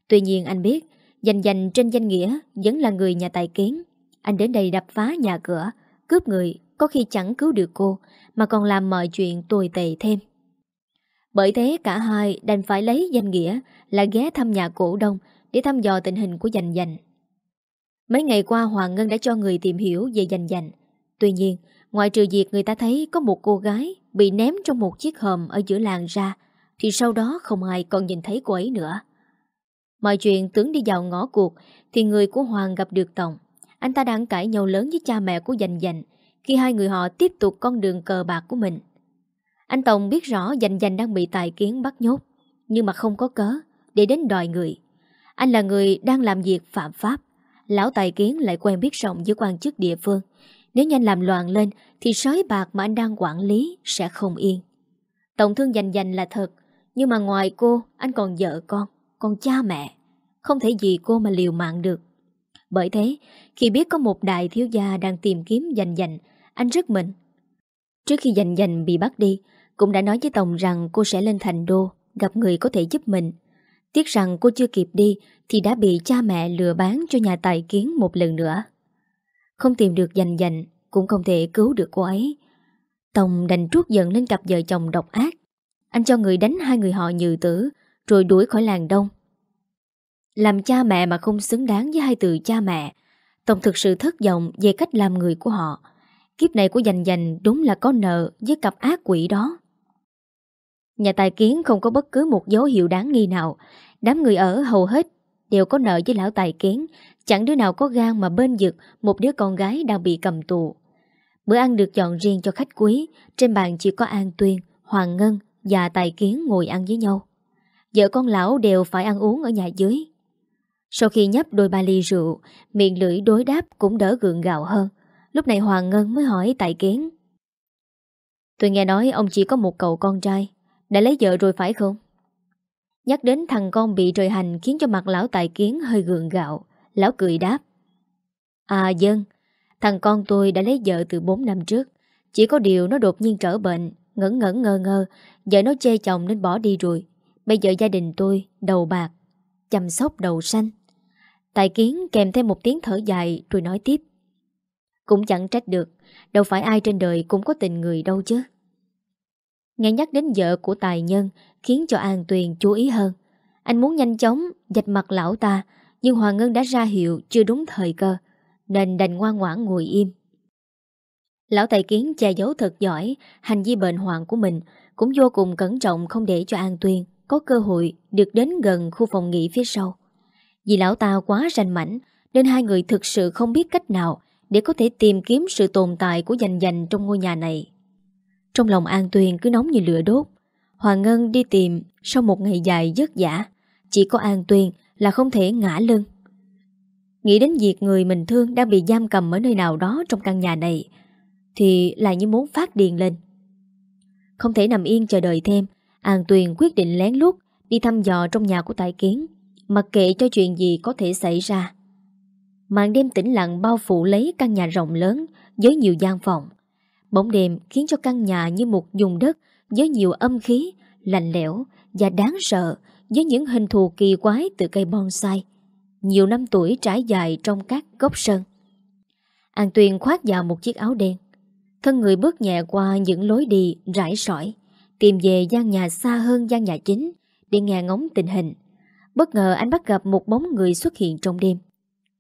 Tuy nhiên anh biết, dành dành trên danh nghĩa vẫn là người nhà tài kiến. Anh đến đây đập phá nhà cửa, cướp người, có khi chẳng cứu được cô, mà còn làm mọi chuyện tồi tệ thêm. Bởi thế cả hai đành phải lấy danh nghĩa là ghé thăm nhà cổ đông để thăm dò tình hình của dành dành. Mấy ngày qua Hoàng Ngân đã cho người tìm hiểu về dành dành. Tuy nhiên, Ngoài trừ việc người ta thấy có một cô gái bị ném trong một chiếc hòm ở giữa làng ra, thì sau đó không ai còn nhìn thấy cô ấy nữa. Mọi chuyện tưởng đi vào ngõ cuộc thì người của Hoàng gặp được Tổng. Anh ta đang cãi nhau lớn với cha mẹ của Dành Dành khi hai người họ tiếp tục con đường cờ bạc của mình. Anh Tổng biết rõ Dành Dành đang bị tài kiến bắt nhốt, nhưng mà không có cớ để đến đòi người. Anh là người đang làm việc phạm pháp. Lão tài kiến lại quen biết rộng với quan chức địa phương. Nếu nhanh làm loạn lên, Thì sói bạc mà anh đang quản lý Sẽ không yên. Tổng thương dành dành là thật, Nhưng mà ngoài cô, anh còn vợ con Còn cha mẹ. Không thể gì cô mà liều mạng được. Bởi thế, khi biết có một đại thiếu gia Đang tìm kiếm dành dành Anh rất mừng Trước khi dành dành bị bắt đi, Cũng đã nói với Tổng rằng cô sẽ lên thành đô, Gặp người có thể giúp mình. Tiếc rằng cô chưa kịp đi Thì đã bị cha mẹ lừa bán cho nhà tài kiến một lần nữa. Không tìm được dành dành, Cũng không thể cứu được cô ấy. Tòng đành trút giận lên cặp vợ chồng độc ác. Anh cho người đánh hai người họ nhừ tử, Rồi đuổi khỏi làng đông. Làm cha mẹ mà không xứng đáng với hai từ cha mẹ, Tòng thực sự thất vọng về cách làm người của họ. Kiếp này của dành dành đúng là có nợ với cặp ác quỷ đó. Nhà tài kiến không có bất cứ một dấu hiệu đáng nghi nào Đám người ở hầu hết đều có nợ với lão tài kiến Chẳng đứa nào có gan mà bên giật một đứa con gái đang bị cầm tù. Bữa ăn được chọn riêng cho khách quý, trên bàn chỉ có An Tuyên, Hoàng Ngân và Tài Kiến ngồi ăn với nhau. Vợ con lão đều phải ăn uống ở nhà dưới. Sau khi nhấp đôi ba ly rượu, miệng lưỡi đối đáp cũng đỡ gượng gạo hơn. Lúc này Hoàng Ngân mới hỏi tại kiến. Tôi nghe nói ông chỉ có một cậu con trai, đã lấy vợ rồi phải không? Nhắc đến thằng con bị trời hành khiến cho mặt lão tài kiến hơi gượng gạo. Lão cười đáp. À dân, thằng con tôi đã lấy vợ từ 4 năm trước. Chỉ có điều nó đột nhiên trở bệnh, ngẩn ngẩn ngơ ngơ, vợ nó chê chồng nên bỏ đi rồi. Bây giờ gia đình tôi đầu bạc, chăm sóc đầu xanh. Tài kiến kèm thêm một tiếng thở dài rồi nói tiếp. Cũng chẳng trách được, đâu phải ai trên đời cũng có tình người đâu chứ. Nghe nhắc đến vợ của tài nhân khiến cho An Tuyền chú ý hơn. Anh muốn nhanh chóng dạch mặt lão ta, nhưng Hoàng Ngân đã ra hiệu chưa đúng thời cơ, nên đành ngoan ngoãn ngồi im. Lão tài kiến che giấu thật giỏi hành vi bệnh hoạn của mình, cũng vô cùng cẩn trọng không để cho An Tuyền có cơ hội được đến gần khu phòng nghỉ phía sau. Vì lão ta quá rành mảnh, nên hai người thực sự không biết cách nào để có thể tìm kiếm sự tồn tại của dành dành trong ngôi nhà này. Trong lòng An Tuyền cứ nóng như lửa đốt. Hoàng Ngân đi tìm sau một ngày dài giấc giả. Chỉ có An Tuyền là không thể ngã lưng. Nghĩ đến việc người mình thương đang bị giam cầm ở nơi nào đó trong căn nhà này, thì lại như muốn phát điền lên. Không thể nằm yên chờ đợi thêm, An Tuyền quyết định lén lút đi thăm dò trong nhà của Tài Kiến, mặc kệ cho chuyện gì có thể xảy ra. Màn đêm tĩnh lặng bao phủ lấy căn nhà rộng lớn với nhiều gian phòng. Bóng đêm khiến cho căn nhà như một vùng đất với nhiều âm khí, lạnh lẽo và đáng sợ với những hình thù kỳ quái từ cây bonsai. Nhiều năm tuổi trải dài trong các gốc sân. An Tuyền khoác vào một chiếc áo đen. Thân người bước nhẹ qua những lối đi rải sỏi, tìm về gian nhà xa hơn gian nhà chính để nghe ngóng tình hình. Bất ngờ anh bắt gặp một bóng người xuất hiện trong đêm.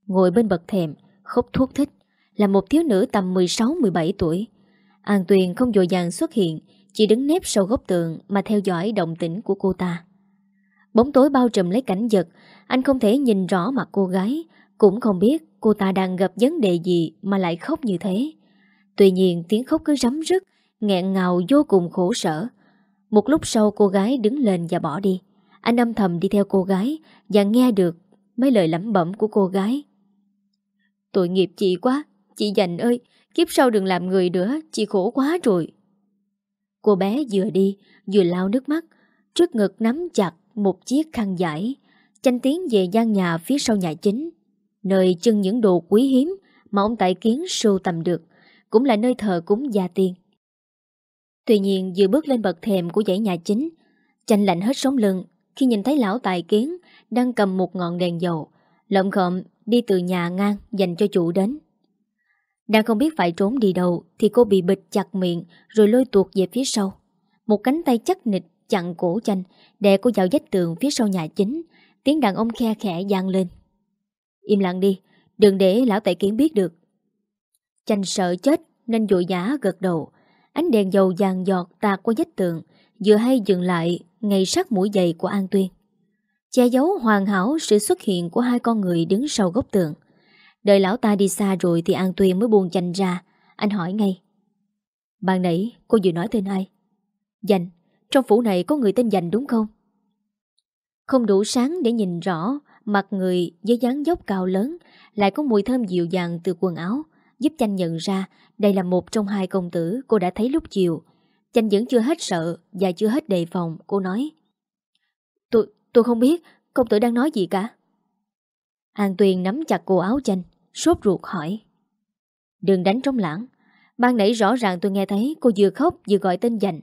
Ngồi bên bậc thềm, khóc thuốc thích, là một thiếu nữ tầm 16-17 tuổi. An Tuyền không dội dàng xuất hiện, chỉ đứng nép sau góc tường mà theo dõi động tĩnh của cô ta. Bóng tối bao trùm lấy cảnh giật, anh không thể nhìn rõ mặt cô gái, cũng không biết cô ta đang gặp vấn đề gì mà lại khóc như thế. Tuy nhiên tiếng khóc cứ rắm rứt, nghẹn ngào vô cùng khổ sở. Một lúc sau cô gái đứng lên và bỏ đi. Anh âm thầm đi theo cô gái và nghe được mấy lời lẩm bẩm của cô gái. Tội nghiệp chị quá, chị dành ơi, kiếp sau đừng làm người nữa, chị khổ quá rồi. Cô bé vừa đi, vừa lau nước mắt, trước ngực nắm chặt một chiếc khăn giải, Chanh tiến về gian nhà phía sau nhà chính, nơi chân những đồ quý hiếm mà ông Tại Kiến sưu tầm được, cũng là nơi thờ cúng gia tiên. Tuy nhiên vừa bước lên bậc thềm của dãy nhà chính, chanh lạnh hết sống lưng khi nhìn thấy lão Tài Kiến đang cầm một ngọn đèn dầu, lộng khộm đi từ nhà ngang dành cho chủ đến. Đang không biết phải trốn đi đâu thì cô bị bịch chặt miệng rồi lôi tuột về phía sau. Một cánh tay chắc nịch chặn cổ chanh đè cô vào vách tường phía sau nhà chính. Tiếng đàn ông khe khẽ gian lên. Im lặng đi, đừng để lão tài kiến biết được. Chanh sợ chết nên vội giả gật đầu. Ánh đèn dầu vàng giọt tạt qua vách tường vừa hay dừng lại ngay sát mũi giày của An Tuyên. Che giấu hoàn hảo sự xuất hiện của hai con người đứng sau góc tường. Đợi lão ta đi xa rồi thì An Tuyên mới buồn chanh ra. Anh hỏi ngay. Bạn nãy cô vừa nói tên ai? Dành. Trong phủ này có người tên Dành đúng không? Không đủ sáng để nhìn rõ mặt người với dáng dốc cao lớn lại có mùi thơm dịu dàng từ quần áo giúp chanh nhận ra đây là một trong hai công tử cô đã thấy lúc chiều. Chanh vẫn chưa hết sợ và chưa hết đề phòng, cô nói. Tôi, tôi không biết công tử đang nói gì cả. An Tuyền nắm chặt cổ áo chanh, sốt ruột hỏi. Đừng đánh trống lãng. Ban nãy rõ ràng tôi nghe thấy cô vừa khóc vừa gọi tên dành.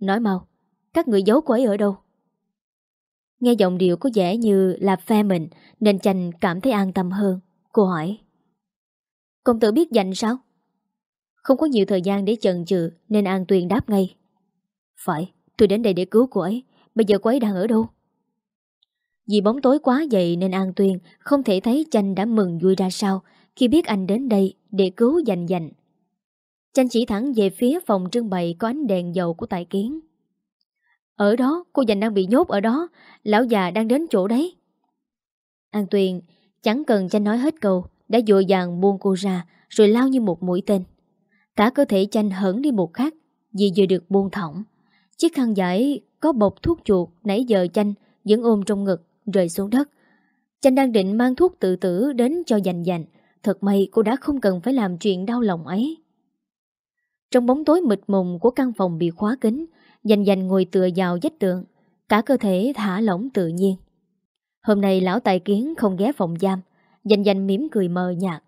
Nói mau, các người giấu cô ấy ở đâu? Nghe giọng điệu có vẻ như là phe mình nên chanh cảm thấy an tâm hơn. Cô hỏi. Công tử biết dành sao? Không có nhiều thời gian để chần chừ nên An Tuyền đáp ngay. Phải, tôi đến đây để cứu cô ấy. Bây giờ cô ấy đang ở đâu? Vì bóng tối quá dày nên An Tuyên không thể thấy Chanh đã mừng vui ra sao khi biết anh đến đây để cứu dành dành. Chanh chỉ thẳng về phía phòng trưng bày có ánh đèn dầu của tài kiến. Ở đó, cô dành đang bị nhốt ở đó, lão già đang đến chỗ đấy. An Tuyền chẳng cần Chanh nói hết câu, đã dội dàng buông cô ra rồi lao như một mũi tên. Cả cơ thể Chanh hẳn đi một khắc vì vừa được buông thõng. Chiếc khăn giải có bọc thuốc chuột nãy giờ Chanh vẫn ôm trong ngực rơi xuống đất. Chanh đang định mang thuốc tự tử đến cho dành dành. Thật may cô đã không cần phải làm chuyện đau lòng ấy. Trong bóng tối mịt mùng của căn phòng bị khóa kính, dành dành ngồi tựa vào vách tường, cả cơ thể thả lỏng tự nhiên. Hôm nay lão tài kiến không ghé phòng giam, dành dành mỉm cười mờ nhạt.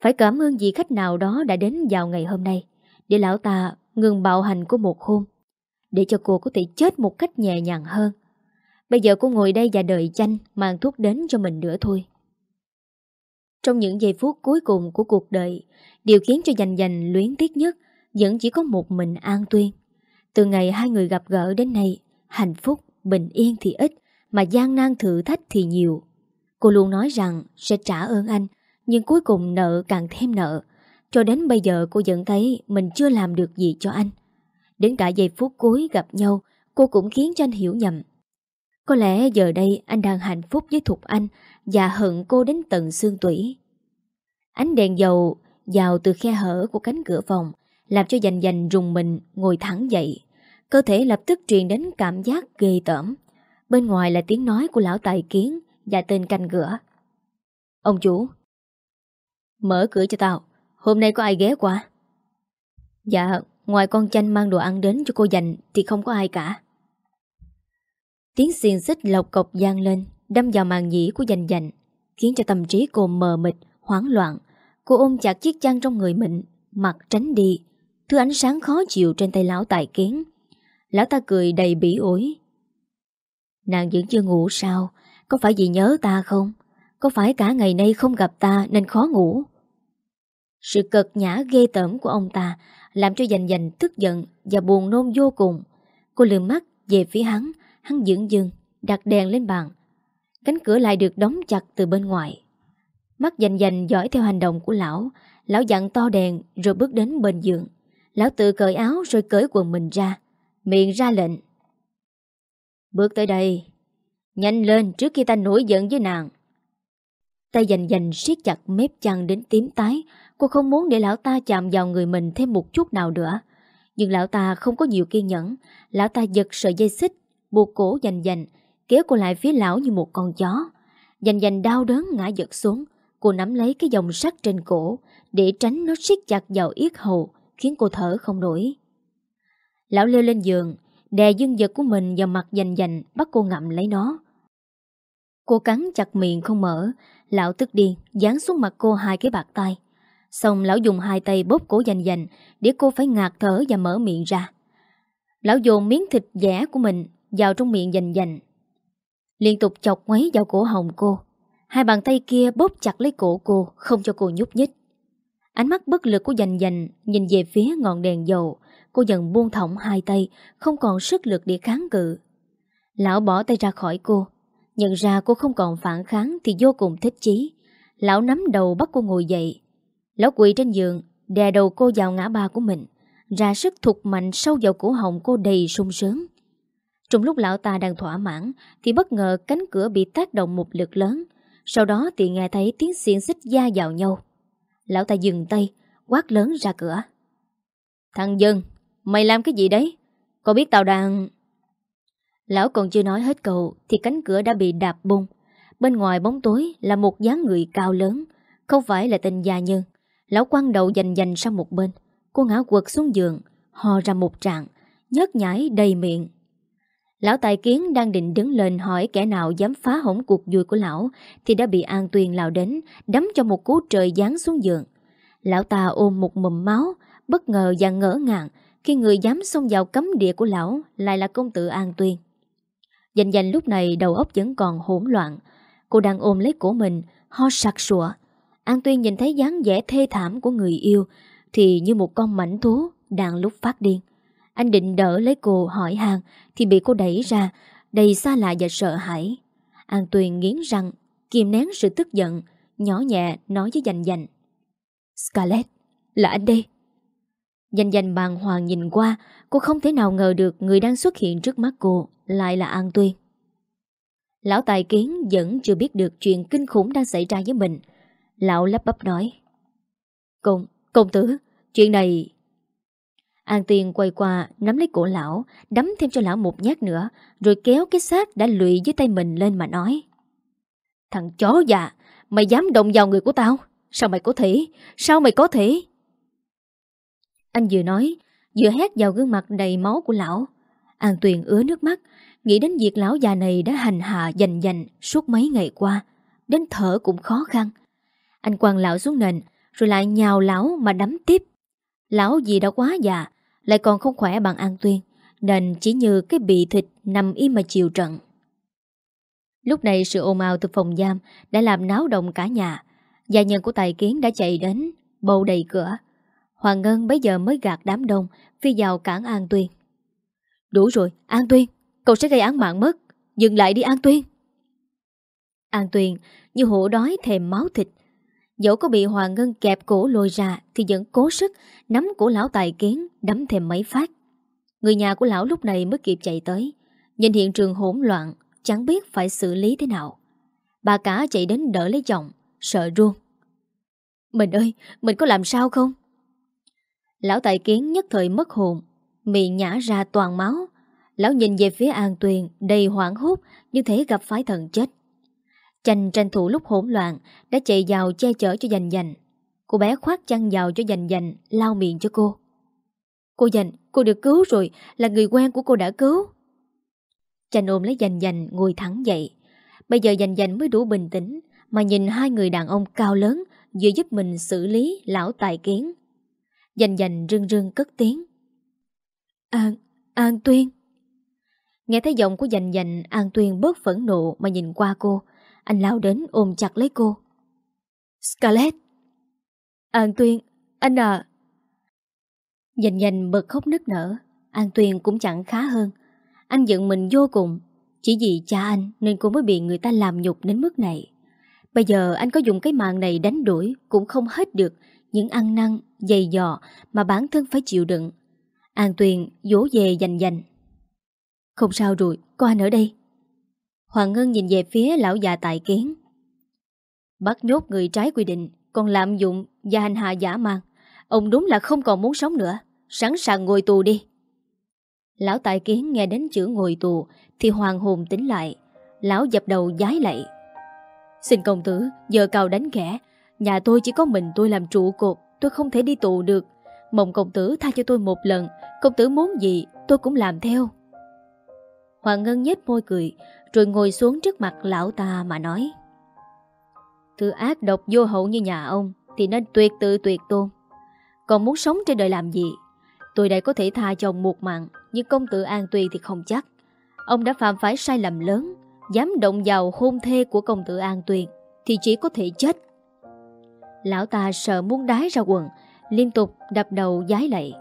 Phải cảm ơn vị khách nào đó đã đến vào ngày hôm nay, để lão ta ngừng bạo hành của một hôm, để cho cô có thể chết một cách nhẹ nhàng hơn. Bây giờ cô ngồi đây và đợi chanh mang thuốc đến cho mình nữa thôi. Trong những giây phút cuối cùng của cuộc đời, điều khiến cho dành dành luyến tiếc nhất vẫn chỉ có một mình An Tuyên. Từ ngày hai người gặp gỡ đến nay, hạnh phúc, bình yên thì ít, mà gian nan thử thách thì nhiều. Cô luôn nói rằng sẽ trả ơn anh, nhưng cuối cùng nợ càng thêm nợ. Cho đến bây giờ cô vẫn thấy mình chưa làm được gì cho anh. Đến cả giây phút cuối gặp nhau, cô cũng khiến cho anh hiểu nhầm. Có lẽ giờ đây anh đang hạnh phúc với Thục Anh và hận cô đến tận xương tủy. Ánh đèn dầu vào từ khe hở của cánh cửa phòng làm cho dành dành rùng mình ngồi thẳng dậy. Cơ thể lập tức truyền đến cảm giác ghê tởm. Bên ngoài là tiếng nói của lão tài kiến và tên canh cửa. Ông chủ, mở cửa cho tao. Hôm nay có ai ghé qua? Dạ, ngoài con chanh mang đồ ăn đến cho cô dành thì không có ai cả. Tiếng xiên xích lọc cọc gian lên, đâm vào màn nhĩ của dành dành, khiến cho tâm trí cô mờ mịt, hoảng loạn. Cô ôm chặt chiếc chăn trong người mình, mặt tránh đi, thứ ánh sáng khó chịu trên tay lão tài kiến. Lão ta cười đầy bỉ ổi. Nàng vẫn chưa ngủ sao? Có phải vì nhớ ta không? Có phải cả ngày nay không gặp ta nên khó ngủ? Sự cật nhã ghê tởm của ông ta làm cho dành dành tức giận và buồn nôn vô cùng. Cô lừa mắt về phía hắn, hắn dưỡng dưng, đặt đèn lên bàn. Cánh cửa lại được đóng chặt từ bên ngoài. Mắt dành dành dõi theo hành động của lão, lão dặn to đèn rồi bước đến bên giường. Lão tự cởi áo rồi cởi quần mình ra, miệng ra lệnh. Bước tới đây, nhanh lên trước khi ta nổi giận với nàng. Tay dành dành siết chặt mép chăn đến tím tái, cô không muốn để lão ta chạm vào người mình thêm một chút nào nữa. Nhưng lão ta không có nhiều kiên nhẫn, lão ta giật sợi dây xích, buộc cổ dành dành, kéo cô lại phía lão như một con chó. Dành dành đau đớn ngã giật xuống, cô nắm lấy cái dòng sắt trên cổ để tránh nó siết chặt vào yết hầu, khiến cô thở không nổi. Lão leo lên giường, đè dương vật của mình vào mặt dành dành, bắt cô ngậm lấy nó. Cô cắn chặt miệng không mở, lão tức điên, dán xuống mặt cô hai cái bạc tay. Xong lão dùng hai tay bóp cổ dành dành để cô phải ngạt thở và mở miệng ra. Lão dồn miếng thịt dẻ của mình vào trong miệng dành dành. Liên tục chọc ngoáy vào cổ hồng cô. Hai bàn tay kia bóp chặt lấy cổ cô, không cho cô nhúc nhích. Ánh mắt bất lực của dành dành nhìn về phía ngọn đèn dầu. Cô dần buông thõng hai tay, không còn sức lực để kháng cự. Lão bỏ tay ra khỏi cô. Nhận ra cô không còn phản kháng thì vô cùng thích chí. Lão nắm đầu bắt cô ngồi dậy. Lão quỳ trên giường, đè đầu cô vào ngã ba của mình. Ra sức thục mạnh sâu vào cổ họng cô đầy sung sướng. Trong lúc lão ta đang thỏa mãn thì bất ngờ cánh cửa bị tác động một lực lớn. Sau đó thì nghe thấy tiếng xiên xích da vào nhau. Lão ta dừng tay, quát lớn ra cửa. Thằng Dân, mày làm cái gì đấy? Có biết tao đang... Lão còn chưa nói hết câu thì cánh cửa đã bị đạp bung. Bên ngoài bóng tối là một dáng người cao lớn, không phải là tên gia nhân. Lão quăng đầu dành dành sang một bên. Cô ngã quật xuống giường, hò ra một trạng, nhớt nhảy đầy miệng. Lão tài kiến đang định đứng lên hỏi kẻ nào dám phá hỏng cuộc vui của lão thì đã bị An Tuyền lao đến, đấm cho một cú trời giáng xuống giường. Lão ta ôm một mầm máu, bất ngờ và ngỡ ngàng khi người dám xông vào cấm địa của lão lại là công tử An Tuyền. Dành dành lúc này đầu óc vẫn còn hỗn loạn. Cô đang ôm lấy cổ mình, ho sặc sụa. An Tuyên nhìn thấy dáng vẻ thê thảm của người yêu thì như một con mảnh thú đang lúc phát điên. Anh định đỡ lấy cô hỏi hàng thì bị cô đẩy ra, đầy xa lạ và sợ hãi. An Tuyền nghiến răng, kiềm nén sự tức giận, nhỏ nhẹ nói với dành dành. Scarlett, là anh đây. Dành dành bàng hoàng nhìn qua, cô không thể nào ngờ được người đang xuất hiện trước mắt cô lại là An Tuyền. Lão tài kiến vẫn chưa biết được chuyện kinh khủng đang xảy ra với mình. Lão lắp bắp nói. Công, công tử, chuyện này... An Tiên quay qua nắm lấy cổ lão, đấm thêm cho lão một nhát nữa, rồi kéo cái xác đã lụy dưới tay mình lên mà nói. Thằng chó già, mày dám động vào người của tao? Sao mày có thể? Sao mày có thể? Anh vừa nói, vừa hét vào gương mặt đầy máu của lão. An Tuyền ứa nước mắt, nghĩ đến việc lão già này đã hành hạ dành dành suốt mấy ngày qua, đến thở cũng khó khăn. Anh quăng lão xuống nền, rồi lại nhào lão mà đấm tiếp. Lão gì đã quá già, lại còn không khỏe bằng An Tuyên, nên chỉ như cái bị thịt nằm im mà chịu trận. Lúc này sự ồn ào từ phòng giam đã làm náo động cả nhà. Gia nhân của Tài Kiến đã chạy đến, bầu đầy cửa. Hoàng Ngân bây giờ mới gạt đám đông, phi vào cản An Tuyên. Đủ rồi, An Tuyên, cậu sẽ gây án mạng mất. Dừng lại đi An Tuyên. An Tuyên như hổ đói thèm máu thịt. Dẫu có bị Hoàng Ngân kẹp cổ lôi ra thì vẫn cố sức nắm cổ lão Tài Kiến đấm thêm mấy phát. Người nhà của lão lúc này mới kịp chạy tới. Nhìn hiện trường hỗn loạn, chẳng biết phải xử lý thế nào. Bà cả chạy đến đỡ lấy chồng, sợ ruông. Mình ơi, mình có làm sao không? Lão tài kiến nhất thời mất hồn, miệng nhả ra toàn máu. Lão nhìn về phía An Tuyền đầy hoảng hốt như thể gặp phái thần chết. Chanh tranh thủ lúc hỗn loạn đã chạy vào che chở cho dành dành. Cô bé khoát chăn vào cho dành dành, lau miệng cho cô. Cô dành, cô được cứu rồi, là người quen của cô đã cứu. Chanh ôm lấy dành dành ngồi thẳng dậy. Bây giờ dành dành mới đủ bình tĩnh mà nhìn hai người đàn ông cao lớn vừa giúp mình xử lý lão tài kiến. Dành dành rưng rưng cất tiếng. An, An Tuyên. Nghe thấy giọng của dành dành An Tuyên bớt phẫn nộ mà nhìn qua cô. Anh lao đến ôm chặt lấy cô. Scarlett. An Tuyên, anh à. Dành dành bật khóc nức nở. An Tuyên cũng chẳng khá hơn. Anh giận mình vô cùng Chỉ vì cha anh nên cô mới bị người ta làm nhục đến mức này Bây giờ anh có dùng cái mạng này đánh đuổi Cũng không hết được Những ăn năn, dày dò Mà bản thân phải chịu đựng An Tuyền dỗ về dành dành Không sao rồi, có anh ở đây Hoàng Ngân nhìn về phía lão già tài kiến. Bắt nhốt người trái quy định, Còn lạm dụng và hành hạ giả mang. Ông đúng là không còn muốn sống nữa. Sẵn sàng ngồi tù đi. Lão tài kiến nghe đến chữ ngồi tù Thì hoàng hồn tính lại. Lão dập đầu giái lạy. Xin công tử, giờ cao đánh kẻ. Nhà tôi chỉ có mình tôi làm trụ cột, Tôi không thể đi tù được. Mong công tử tha cho tôi một lần. Công tử muốn gì, tôi cũng làm theo. Hoàng Ngân nhếch môi cười. Rồi ngồi xuống trước mặt lão ta mà nói. Thứ ác độc vô hậu như nhà ông Thì nên tuyệt tự tuyệt tôn. Còn muốn sống trên đời làm gì? Tôi đây có thể tha chồng một mạng, Nhưng công tử An tuyền thì không chắc. Ông đã phạm phải sai lầm lớn, Dám động vào hôn thê của công tử An Tuyền Thì chỉ có thể chết. Lão ta sợ muốn đái ra quần, Liên tục đập đầu giái lạy.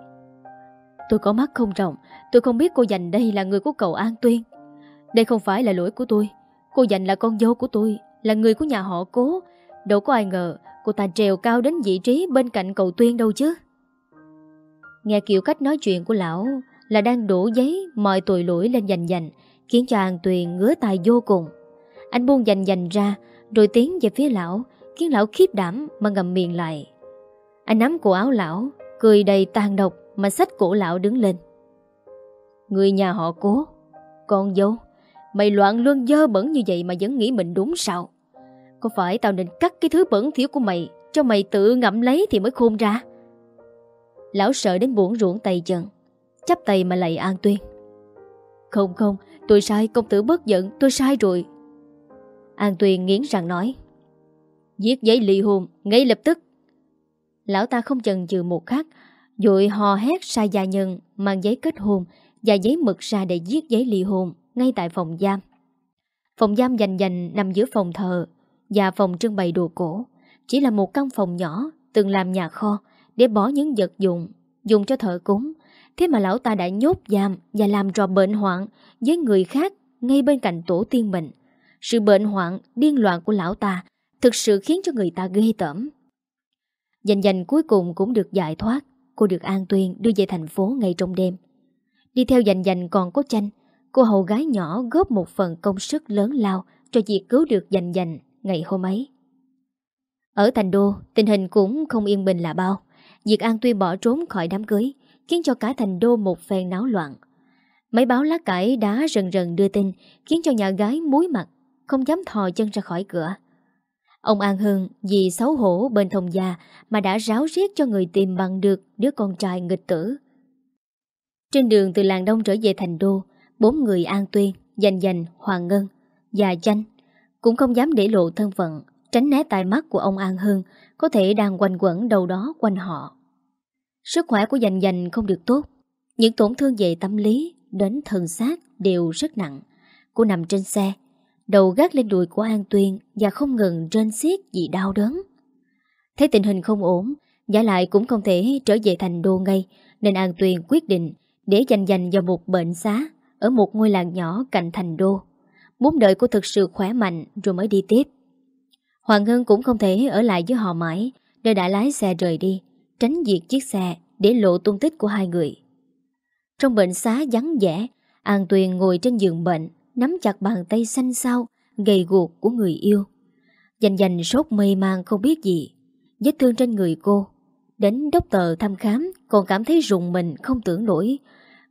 Tôi có mắt không rộng, Tôi không biết cô dành đây là người của cậu An Tuyên đây không phải là lỗi của tôi Cô dành là con dâu của tôi Là người của nhà họ cố Đâu có ai ngờ cô ta trèo cao đến vị trí bên cạnh cậu Tuyên đâu chứ Nghe kiểu cách nói chuyện của lão là đang đổ giấy mọi tội lỗi lên dành dành, khiến cho An Tuyền ngứa tài vô cùng. Anh buông dành dành ra, rồi tiến về phía lão, khiến lão khiếp đảm mà ngầm miệng lại. Anh nắm cổ áo lão, cười đầy tàn độc mà xách cổ lão đứng lên. Người nhà họ cố, con dâu, mày loạn luôn dơ bẩn như vậy mà vẫn nghĩ mình đúng sao? Có phải tao nên cắt cái thứ bẩn thiếu của mày cho mày tự ngậm lấy thì mới khôn ra? Lão sợ đến buồn ruộng tay chân, Chắp tay mà lạy An Tuyên Không không, Tôi sai, công tử bớt giận, Tôi sai rồi An Tuyên nghiến răng nói, Viết giấy ly hôn ngay lập tức Lão ta không chần chừ một khắc dội hò hét sai gia nhân Mang giấy kết hôn Và giấy mực ra để viết giấy ly hôn ngay tại phòng giam Phòng giam dành dành nằm giữa phòng thờ Và phòng trưng bày đồ cổ Chỉ là một căn phòng nhỏ Từng làm nhà kho để bỏ những vật dụng dùng cho thợ cúng. Thế mà lão ta đã nhốt giam và làm trò bệnh hoạn với người khác ngay bên cạnh tổ tiên mình. Sự bệnh hoạn, điên loạn của lão ta thực sự khiến cho người ta ghê tởm. Dành dành cuối cùng cũng được giải thoát, cô được an tuyên đưa về thành phố ngay trong đêm. Đi theo dành dành còn có chanh, cô hầu gái nhỏ góp một phần công sức lớn lao cho việc cứu được dành dành ngày hôm ấy. Ở thành đô, tình hình cũng không yên bình là bao. Diệt An Tuy bỏ trốn khỏi đám cưới Khiến cho cả thành đô một phen náo loạn Mấy báo lá cải đá rần rần đưa tin Khiến cho nhà gái muối mặt không dám thò chân ra khỏi cửa. Ông An Hưng vì xấu hổ bên thông gia mà đã ráo riết cho người tìm bằng được đứa con trai nghịch tử. Trên đường từ làng đông trở về thành đô, bốn người An Tuyên, Dành Dành, Hoàng Ngân và Chanh cũng không dám để lộ thân phận, tránh né tai mắt của ông An Hưng có thể đang quanh quẩn đâu đó quanh họ. Sức khỏe của Dành Dành không được tốt, những tổn thương về tâm lý đến thần xác đều rất nặng. Cô nằm trên xe, đầu gác lên đùi của An Tuyên và không ngừng rên xiết vì đau đớn. Thấy tình hình không ổn, giả lại cũng không thể trở về thành đô ngay, nên An Tuyên quyết định để dành dành vào một bệnh xá ở một ngôi làng nhỏ cạnh thành đô. Muốn đợi cô thực sự khỏe mạnh rồi mới đi tiếp. Hoàng Ngân cũng không thể ở lại với họ mãi, nên đã lái xe rời đi, tránh diệt chiếc xe để lộ tung tích của hai người. Trong bệnh xá vắng vẻ, An Tuyền ngồi trên giường bệnh, nắm chặt bàn tay xanh xao, gầy guộc của người yêu. Dành dành sốt mê man không biết gì, vết thương trên người cô. Đến đốc tờ thăm khám, còn cảm thấy rùng mình không tưởng nổi.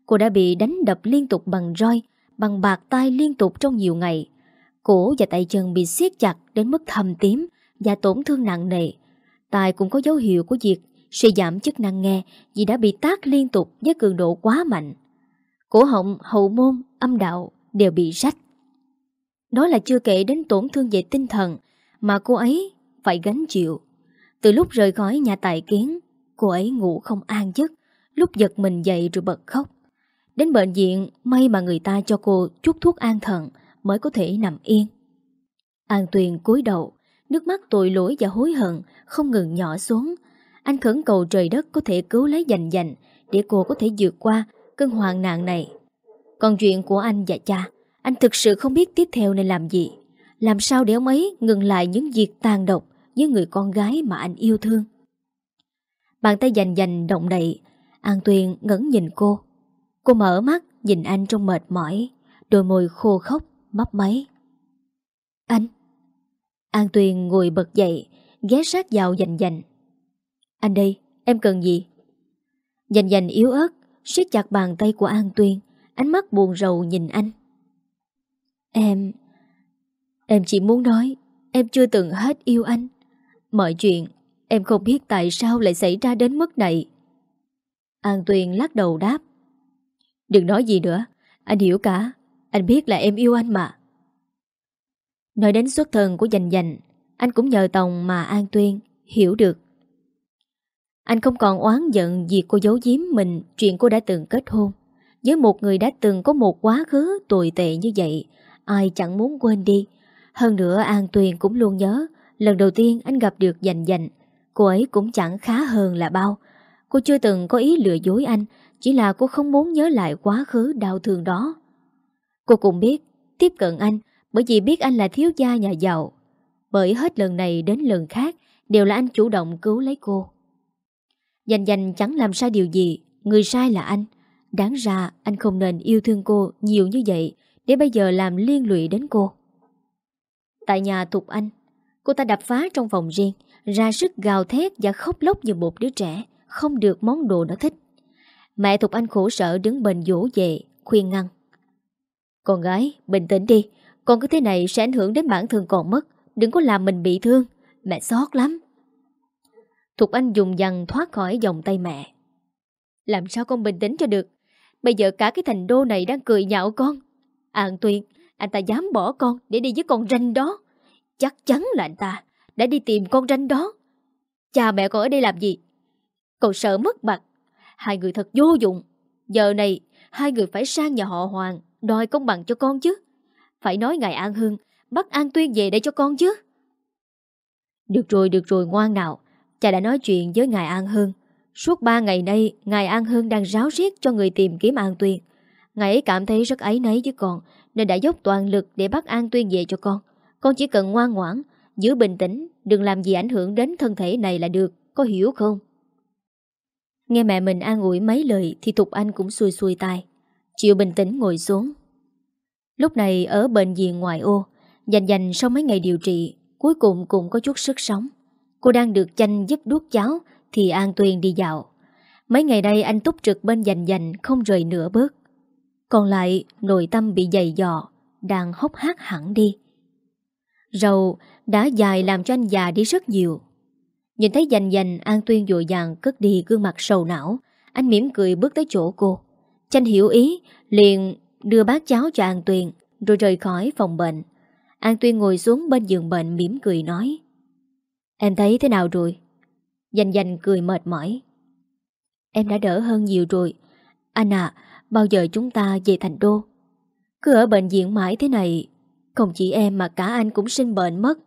Cô đã bị đánh đập liên tục bằng roi, bằng bạc tay liên tục trong nhiều ngày. Cổ và tay chân bị siết chặt đến mức thầm tím và tổn thương nặng nề. Tai cũng có dấu hiệu của việc suy giảm chức năng nghe vì đã bị tác liên tục với cường độ quá mạnh. Cổ họng, hậu môn, âm đạo đều bị rách. Đó là chưa kể đến tổn thương về tinh thần mà cô ấy phải gánh chịu. Từ lúc rời khỏi nhà tài kiến, cô ấy ngủ không an giấc, lúc giật mình dậy rồi bật khóc. Đến bệnh viện, may mà người ta cho cô chút thuốc an thần mới có thể nằm yên. An Tuyền cúi đầu, nước mắt tội lỗi và hối hận không ngừng nhỏ xuống. Anh khẩn cầu trời đất có thể cứu lấy dành dành để cô có thể vượt qua cơn hoạn nạn này. Còn chuyện của anh và cha, anh thực sự không biết tiếp theo nên làm gì. Làm sao để ông ấy ngừng lại những việc tàn độc với người con gái mà anh yêu thương. Bàn tay dành dành động đậy, An Tuyền ngẩn nhìn cô. Cô mở mắt nhìn anh trong mệt mỏi, đôi môi khô khốc, mấp máy. Anh! An Tuyền ngồi bật dậy, ghé sát vào dành dành. Anh đây, em cần gì? Dành dành yếu ớt, siết chặt bàn tay của An Tuyên, ánh mắt buồn rầu nhìn anh. Em... Em chỉ muốn nói, em chưa từng hết yêu anh. Mọi chuyện, em không biết tại sao lại xảy ra đến mức này. An Tuyền lắc đầu đáp. Đừng nói gì nữa, anh hiểu cả, anh biết là em yêu anh mà. Nói đến xuất thân của dành dành, anh cũng nhờ Tòng mà An Tuyên hiểu được. Anh không còn oán giận vì cô giấu giếm mình chuyện cô đã từng kết hôn. Với một người đã từng có một quá khứ tồi tệ như vậy, ai chẳng muốn quên đi. Hơn nữa An Tuyền cũng luôn nhớ, lần đầu tiên anh gặp được dành dành, cô ấy cũng chẳng khá hơn là bao. Cô chưa từng có ý lừa dối anh, chỉ là cô không muốn nhớ lại quá khứ đau thương đó. Cô cũng biết, tiếp cận anh, bởi vì biết anh là thiếu gia nhà giàu. Bởi hết lần này đến lần khác, đều là anh chủ động cứu lấy cô. Dành dành chẳng làm sai điều gì, người sai là anh. Đáng ra anh không nên yêu thương cô nhiều như vậy để bây giờ làm liên lụy đến cô. Tại nhà Thục Anh, cô ta đập phá trong phòng riêng, ra sức gào thét và khóc lóc như một đứa trẻ, không được món đồ nó thích. Mẹ Thục Anh khổ sở đứng bên dỗ về, khuyên ngăn. Con gái, bình tĩnh đi, con cứ thế này sẽ ảnh hưởng đến bản thân còn mất, đừng có làm mình bị thương, mẹ xót lắm. Thục Anh dùng dằn thoát khỏi vòng tay mẹ. Làm sao con bình tĩnh cho được? Bây giờ cả cái thành đô này đang cười nhạo con. À, An Tuyên, anh ta dám bỏ con để đi với con ranh đó. Chắc chắn là anh ta đã đi tìm con ranh đó. Cha mẹ con ở đây làm gì? Còn sợ mất mặt. Hai người thật vô dụng. Giờ này, hai người phải sang nhà họ Hoàng đòi công bằng cho con chứ. Phải nói ngài An Hưng bắt An Tuyên về đây cho con chứ. Được rồi, được rồi, ngoan nào. Cha đã nói chuyện với ngài An Hưng. Suốt ba ngày nay, ngài An Hưng đang ráo riết cho người tìm kiếm An Tuyên. Ngài ấy cảm thấy rất ấy nấy với con, nên đã dốc toàn lực để bắt An Tuyên về cho con. Con chỉ cần ngoan ngoãn, giữ bình tĩnh, đừng làm gì ảnh hưởng đến thân thể này là được, có hiểu không? Nghe mẹ mình an ủi mấy lời thì Thục Anh cũng xuôi xuôi tai. Chịu bình tĩnh ngồi xuống. Lúc này ở bệnh viện ngoại ô, dành dành sau mấy ngày điều trị, cuối cùng cũng có chút sức sống. Cô đang được chanh giúp đuốc cháo Thì An tuyền đi dạo Mấy ngày đây anh túc trực bên dành dành Không rời nửa bước Còn lại nội tâm bị dày dò Đang hốc hát hẳn đi Rầu đã dài làm cho anh già đi rất nhiều. Nhìn thấy dành dành An Tuyên dội dàng cất đi gương mặt sầu não. Anh mỉm cười bước tới chỗ cô. Chanh hiểu ý, liền đưa bát cháo cho An Tuyên, rồi rời khỏi phòng bệnh. An Tuyên ngồi xuống bên giường bệnh mỉm cười nói. Em thấy thế nào rồi? Dành dành cười mệt mỏi. Em đã đỡ hơn nhiều rồi. Anh à, bao giờ chúng ta về thành đô? Cứ ở bệnh viện mãi thế này, không chỉ em mà cả anh cũng sinh bệnh mất.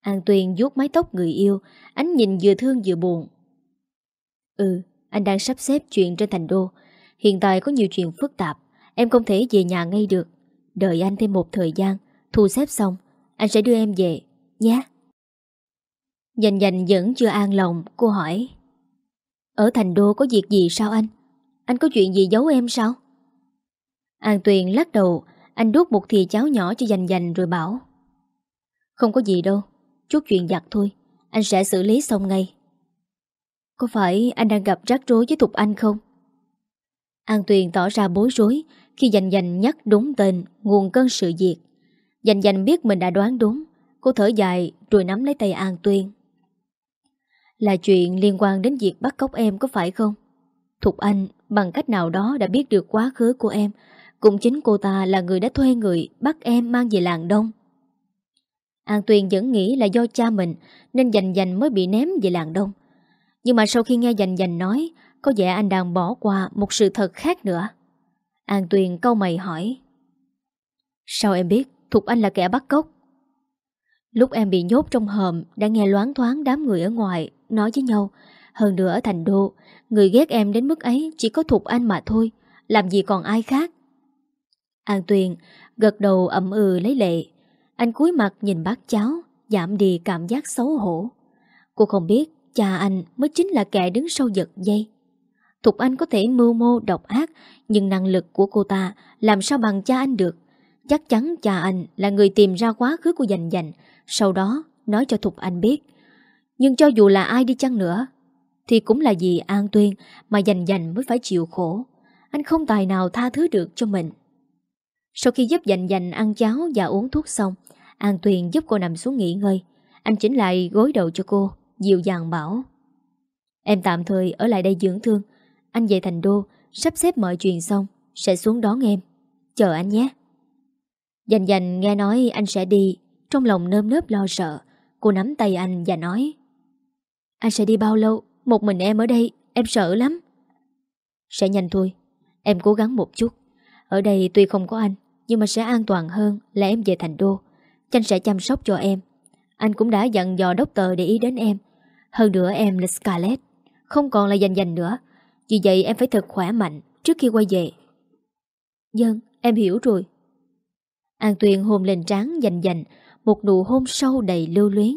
An Tuyền vuốt mái tóc người yêu, ánh nhìn vừa thương vừa buồn. Ừ, anh đang sắp xếp chuyện trên thành đô. Hiện tại có nhiều chuyện phức tạp, em không thể về nhà ngay được. Đợi anh thêm một thời gian, thu xếp xong, anh sẽ đưa em về, nhé. Dành dành vẫn chưa an lòng, cô hỏi. Ở thành đô có việc gì sao anh? Anh có chuyện gì giấu em sao? An Tuyền lắc đầu, anh đút một thìa cháo nhỏ cho dành dành rồi bảo. Không có gì đâu, chút chuyện giặt thôi, anh sẽ xử lý xong ngay. Có phải anh đang gặp rắc rối với Thục Anh không? An Tuyền tỏ ra bối rối khi dành dành nhắc đúng tên nguồn cơn sự việc. Dành dành biết mình đã đoán đúng, cô thở dài rồi nắm lấy tay An Tuyên. Là chuyện liên quan đến việc bắt cóc em có phải không? Thục Anh bằng cách nào đó đã biết được quá khứ của em Cũng chính cô ta là người đã thuê người bắt em mang về làng đông An Tuyền vẫn nghĩ là do cha mình, Nên dành dành mới bị ném về làng đông. Nhưng mà sau khi nghe dành dành nói, Có vẻ anh đang bỏ qua một sự thật khác nữa. An Tuyền câu mày hỏi, Sao em biết Thục Anh là kẻ bắt cóc? Lúc em bị nhốt trong hòm, Đã nghe loáng thoáng đám người ở ngoài Nói với nhau, Hơn nữa ở thành đô, Người ghét em đến mức ấy chỉ có Thục Anh mà thôi, Làm gì còn ai khác? An Tuyền gật đầu ẩm ừ lấy lệ anh cúi mặt nhìn bác cháu, Giảm đi cảm giác xấu hổ Cô không biết cha anh mới chính là kẻ đứng sau giật dây Thục Anh có thể mưu mô độc ác, Nhưng năng lực của cô ta Làm sao bằng cha anh được Chắc chắn cha anh là người tìm ra quá khứ của dành dành, Sau đó nói cho Thục Anh biết Nhưng cho dù là ai đi chăng nữa, thì cũng là vì An Tuyên mà dành dành mới phải chịu khổ. Anh không tài nào tha thứ được cho mình. Sau khi giúp dành dành ăn cháo và uống thuốc xong, An Tuyền giúp cô nằm xuống nghỉ ngơi. Anh chỉnh lại gối đầu cho cô, dịu dàng bảo. Em tạm thời ở lại đây dưỡng thương. Anh về thành đô, sắp xếp mọi chuyện xong, sẽ xuống đón em. Chờ anh nhé. Dành dành nghe nói anh sẽ đi, trong lòng nơm nớp lo sợ. Cô nắm tay anh và nói Anh sẽ đi bao lâu? Một mình em ở đây Em sợ lắm Sẽ nhanh thôi Em cố gắng một chút ở đây tuy không có anh, Nhưng mà sẽ an toàn hơn là em về thành đô. Chanh sẽ chăm sóc cho em. Anh cũng đã dặn dò doctor để ý đến em. Hơn nữa em là Scarlett, Không còn là dành dành nữa. Vì vậy em phải thật khỏe mạnh Trước khi quay về. Dân em hiểu rồi. An Tuyền hôn lên trán dành dành, Một nụ hôn sâu đầy lưu luyến.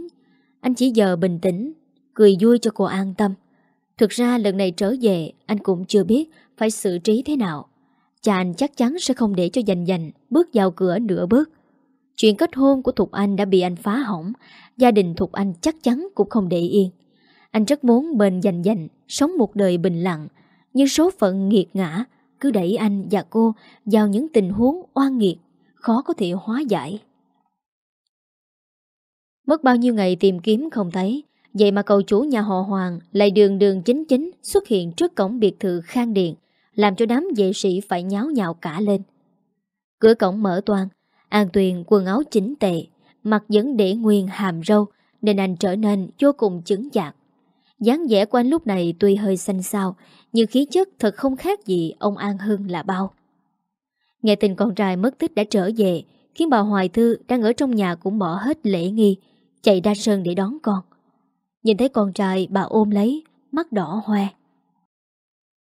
Anh chỉ giờ bình tĩnh, Cười vui cho cô an tâm. Thực ra lần này trở về, Anh cũng chưa biết phải xử trí thế nào. Cha anh chắc chắn sẽ không để cho dành dành Bước vào cửa nửa bước. Chuyện kết hôn của Thục Anh đã bị anh phá hỏng Gia đình Thục Anh chắc chắn cũng không để yên. Anh rất muốn bên dành dành Sống một đời bình lặng Nhưng số phận nghiệt ngã Cứ đẩy anh và cô vào những tình huống oan nghiệt Khó có thể hóa giải. Mất bao nhiêu ngày tìm kiếm không thấy Vậy mà cậu chủ nhà họ Hoàng lại đường đường chính chính xuất hiện trước cổng biệt thự khang điện, làm cho đám vệ sĩ phải nháo nhào cả lên. Cửa cổng mở toan, An Tuyền quần áo chỉnh tệ, mặt vẫn để nguyên hàm râu nên anh trở nên vô cùng chứng chạc. dáng vẻ của anh lúc này tuy hơi xanh xao, nhưng khí chất thật không khác gì ông An Hưng là bao. Nghe tin con trai mất tích đã trở về, khiến bà Hoài Thư đang ở trong nhà cũng bỏ hết lễ nghi, chạy ra sân để đón con. Nhìn thấy con trai bà ôm lấy Mắt đỏ hoe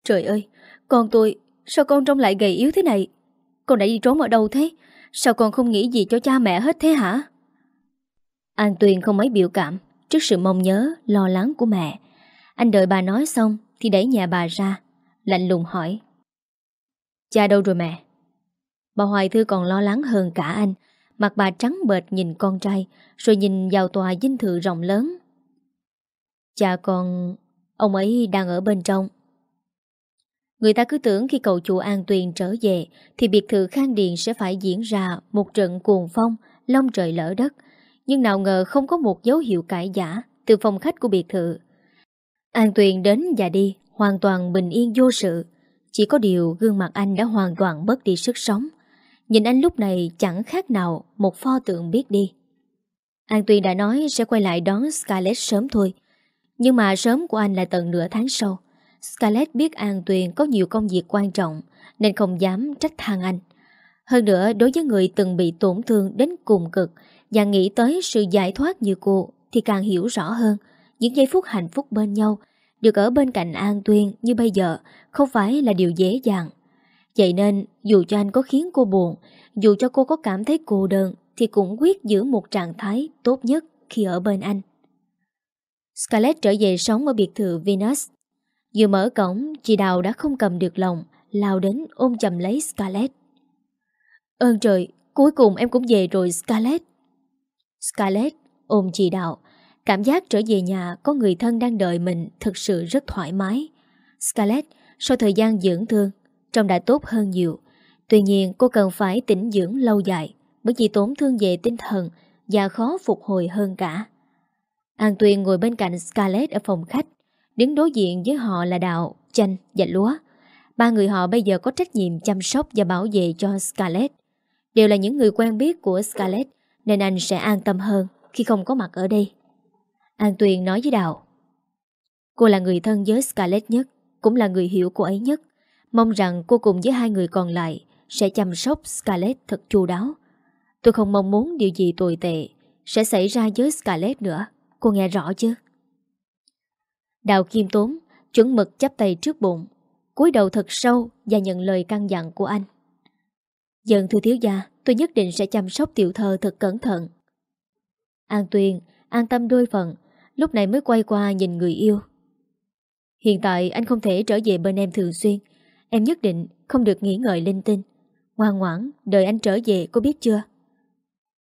Trời ơi con tôi, Sao con trông lại gầy yếu thế này? Con đã đi trốn ở đâu thế? Sao con không nghĩ gì cho cha mẹ hết thế hả? An Tuyền không mấy biểu cảm, Trước sự mong nhớ, Lo lắng của mẹ. Anh đợi bà nói xong Thì đẩy nhà bà ra, Lạnh lùng hỏi. Cha đâu rồi mẹ? Bà Hoài Thư còn lo lắng hơn cả anh. Mặt bà trắng bệt nhìn con trai, Rồi nhìn vào tòa dinh thự rộng lớn. Cha con... Ông ấy đang ở bên trong. Người ta cứ tưởng khi cậu chủ An Tuyền trở về thì biệt thự Khang Điền sẽ phải diễn ra một trận cuồng phong, long trời lỡ đất, Nhưng nào ngờ không có một dấu hiệu cãi giả Từ phòng khách của biệt thự. An Tuyền đến và đi Hoàn toàn bình yên vô sự. Chỉ có điều gương mặt anh đã hoàn toàn mất đi sức sống. Nhìn anh lúc này chẳng khác nào Một pho tượng biết đi. An Tuyền đã nói sẽ quay lại đón Scarlett sớm thôi. Nhưng mà sớm của anh là tận nửa tháng sau. Scarlett biết An Tuyền có nhiều công việc quan trọng, Nên không dám trách thang anh. Hơn nữa, đối với người từng bị tổn thương đến cùng cực Và nghĩ tới sự giải thoát như cô Thì càng hiểu rõ hơn Những giây phút hạnh phúc bên nhau Được ở bên cạnh An Tuyên như bây giờ Không phải là điều dễ dàng. Vậy nên, dù cho anh có khiến cô buồn, Dù cho cô có cảm thấy cô đơn Thì cũng quyết giữ một trạng thái tốt nhất khi ở bên anh. Scarlett trở về sống ở biệt thự Venus. Vừa mở cổng, Chị Đào đã không cầm được lòng, Lao đến ôm chầm lấy Scarlett. Ơn trời, Cuối cùng em cũng về rồi, Scarlett. Scarlett ôm chị Đào, Cảm giác trở về nhà Có người thân đang đợi mình Thực sự rất thoải mái. Scarlett, sau thời gian dưỡng thương, Trông đã tốt hơn nhiều. Tuy nhiên, cô cần phải tĩnh dưỡng lâu dài, Bởi vì tổn thương về tinh thần Và khó phục hồi hơn cả. An Tuyền ngồi bên cạnh Scarlett ở phòng khách Đứng đối diện với họ là Đạo, Chanh và Lúa. Ba người họ bây giờ có trách nhiệm chăm sóc và bảo vệ cho Scarlett. Đều là những người quen biết của Scarlett Nên anh sẽ an tâm hơn khi không có mặt ở đây. An Tuyền nói với Đạo. Cô là người thân với Scarlett nhất Cũng là người hiểu cô ấy nhất. Mong rằng cô cùng với hai người còn lại Sẽ chăm sóc Scarlett thật chu đáo. Tôi không mong muốn điều gì tồi tệ Sẽ xảy ra với Scarlett nữa. Cô nghe rõ chứ? Đào Kim Tốn, chuẩn mực chắp tay trước bụng, cúi đầu thật sâu và nhận lời căn dặn của anh. Dần thưa thiếu gia, Tôi nhất định sẽ chăm sóc tiểu thơ thật cẩn thận. An Tuyền An tâm đôi phần, Lúc này mới quay qua nhìn người yêu. Hiện tại anh không thể trở về bên em thường xuyên, Em nhất định không được nghĩ ngợi linh tinh. Ngoan ngoãn, Đợi anh trở về có biết chưa?